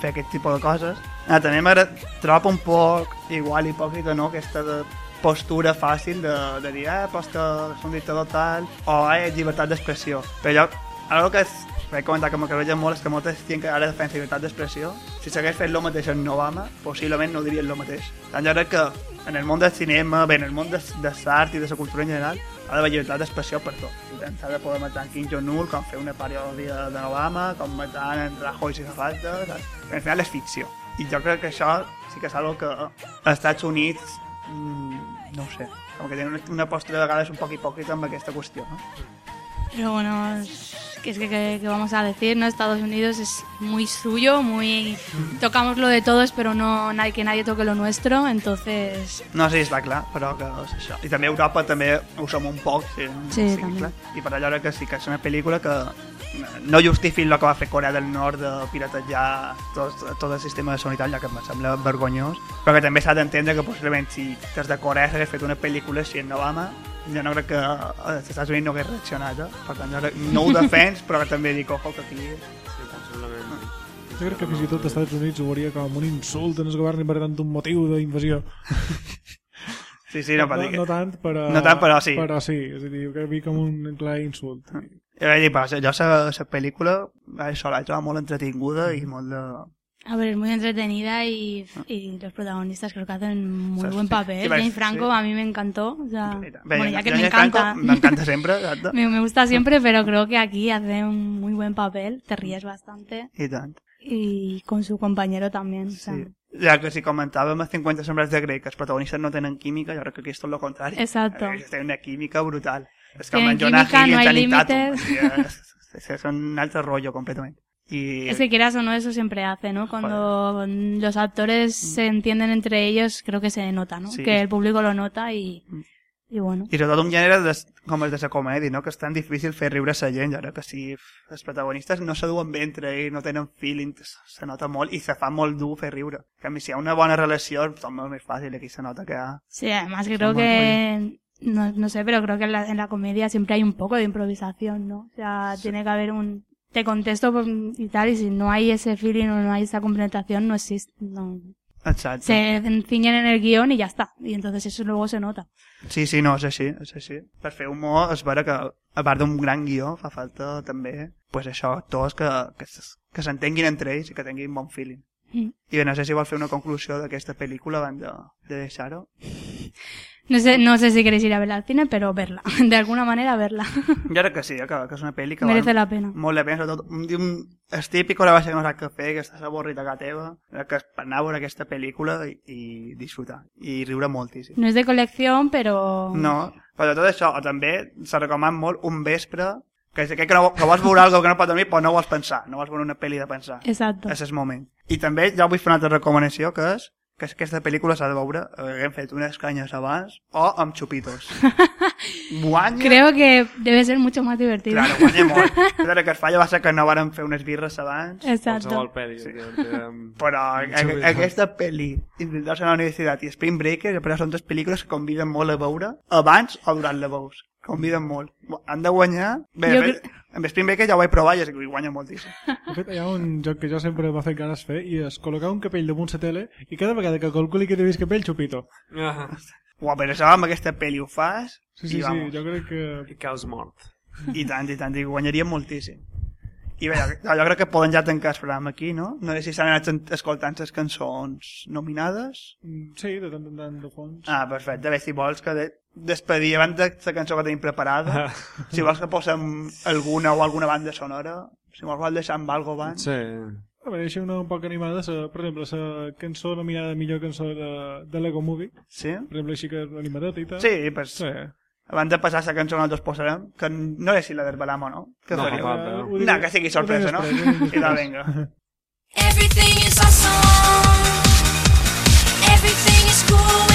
fer aquest tipus de coses. Ah, també m'agrada, trobo un poc igual hipòcrita, no? Aquesta de postura fàcil de, de dir, eh, que és un dictador tal, o eh, llibertat d'expressió. Però jo, algo que és, vaig comentar que m'agradaria molt és que molta gent que ara defensa llibertat d'expressió, si s'hagués fet el mateix en Obama, possiblement no dirien el mateix. Tant jo crec que en el món del cinema, bé, en el món de, de l'art i de la cultura en general, ha d'haver llibertat d'expressió per tot. S'ha de poder matar en Kim Jong-un, com fer una paròdia de Obama, com matar en Rajoy si fa falta, saps? Al final és ficció. I jo crec que això sí que és algo que als Estats Units, mm, no ho sé, com que tenen una, una postura de vegades un poc hipòcrita amb aquesta qüestió, no? Pero bueno, es que, es que, que- que vamos a decir, ¿no? Estados Unidos es muy suyo, muy... Tocamos lo de todos, pero no nadie, que nadie toque lo nuestro, entonces... No, sí, està clar, però que és això. I també Europa també ho som un poc, sí, Sí, també. clar. I per allò que sí que és una pel·lícula que no justifica el que va fer Corea del Nord de piratejar tot, tot el sistema de sanitat, que em sembla vergonyós, però que també s'ha d'entendre que possiblement si des de Corea s'hagués fet una pel·lícula així en Obama, jo no crec que eh, als Estats Units no hagués reaccionat, eh? Per tant, no ho defens, però que també dic, ojo, que aquí... Jo crec que fins i tot als Estats Units ho veuria com un insult en el govern per tant un motiu d'invasió. *laughs* Sí, sí, no, per dir que... no tant, però... No tant, però sí. Però sí, és a dir, jo crec que vi com un clar insult. Jo vaig dir, però jo la pel·lícula això la trobo molt entretinguda i molt de... A ver, es muy entretenida y, y los protagonistas creo que hacen muy Sí, buen sí. papel. Sí, sí. Franco a mí me encantó. O sea, Bé, bueno, ya que me James Franco encanta. M'encanta sempre, exacte. *laughs* me, me gusta siempre, pero creo que aquí hace un muy buen papel. Te ríes bastante. I tant. Y con su compañero también. o sea, Sí. Ja que si comentàvem a 50 sombres de Grey que els protagonistes no tenen química, jo crec que aquí és tot el contrari. Exacto. Ells tenen una química brutal. És que Tienen química, Hill no hay límites. sí, és, és, és un altre rollo completament. I Es que quieras o no, eso siempre hace, ¿no? Cuando los actores se entienden entre ellos, creo que se nota, ¿no? Sí. Que el público lo nota y, y bueno. I sobretot un gènere de, com el de la comèdia, no? que és tan difícil fer riure la gent, que si els protagonistes no se duen bé entre ells, no tenen feeling, se nota molt i se fa molt dur fer riure. En canvi, si hi ha una bona relació, és molt més fàcil, aquí se nota que... Sí, además Son creo que, no, no sé, pero creo que en la, en la comedia siempre hay un poco de improvisación, ¿no? O sea, tiene que haber un, te contesto y tal, y si no hay ese feeling o no hay esa complementación, no existe, no. Exacte. Se ciñen en el guión y ya está. Y entonces eso luego se nota. Sí, sí, no, és així, és així. Per fer humor és vera que, a part d'un gran guió, fa falta també, pues això, actors que, que, que s'entenguin entre ells i que tinguin bon feeling. Mm. I bé, no sé si vol fer una conclusió d'aquesta pel·lícula abans de, de deixar-ho. *laughs* No sé, no sé si queréis ir a verla al cine, pero verla. *laughs* De alguna manera verla. Jo crec que sí, que, que és una pel·li que Merece val la pena. molt la pena, sobretot un, un, és típic baixa que no saps què fer, que estàs avorrit a casa teva, que és per anar a veure aquesta pel·lícula i, i disfrutar, i riure moltíssim. No es de colección, pero... No, però tot això, també se recomana molt un vespre, que és aquell que, no, que vols veure alguna que no pots dormir, però no vols pensar, no vols veure una pel·li de pensar. Exacto. És el moment. I també jo vull fer una altra recomanació, que és que aquesta pel·lícula s'ha de veure eh, haguem fet unes canyes abans o amb xupitos. *laughs* Guanya... Creo que debe ser mucho más divertido. Claro, guanya molt. *laughs* Però que es falla va ser que no varen fer unes birres abans. Exacto. Qualsevol pel·li. Sí. *laughs* Però a, aquesta pel·li, Infiltrarse a la universitat i Spring Breaker, però són dues pel·lícules que conviden molt a veure abans o durant la veus. Conviden molt. Han de guanyar... Bé, Jo jo amb Spring Breaker ja ho vaig provar i és que guanya moltíssim. De fet, hi ha un joc que jo sempre m'ha fet ganes fer i és col·locar un capell damunt la tele i cada vegada que a qualcú li queda vist capell, xupito. Ah. Uau, però això amb aquesta pel·li ho fas Sí, sí, i, sí, vamos, jo crec que... I caus mort. i tant, i tant, i guanyaria moltíssim. I bé, jo, jo crec que poden ja tancar el programa aquí, no? No sé si s'han anat escoltant les cançons nominades. Mm, Sí, de tant en tant de fons. Ah, perfecte. Bé, si vols que de, despedir abans de la cançó que tenim preparada, si vols que posem alguna o alguna banda sonora, si vols vol deixar amb algo abans. Sí. A veure, així una un poc animada, sa, per exemple, la cançó nominada millor cançó de, de Lego Movie. Sí? Per exemple, així que animadeta i tal. Sí, pues, Sí. Abans de passar la cançó nosaltres posarem, que no sé si la desvelam o no. Què No, faríeu? Ho diré- No, que sigui sorpresa, no? I després. vinga. Everything is awesome. Everything is cool.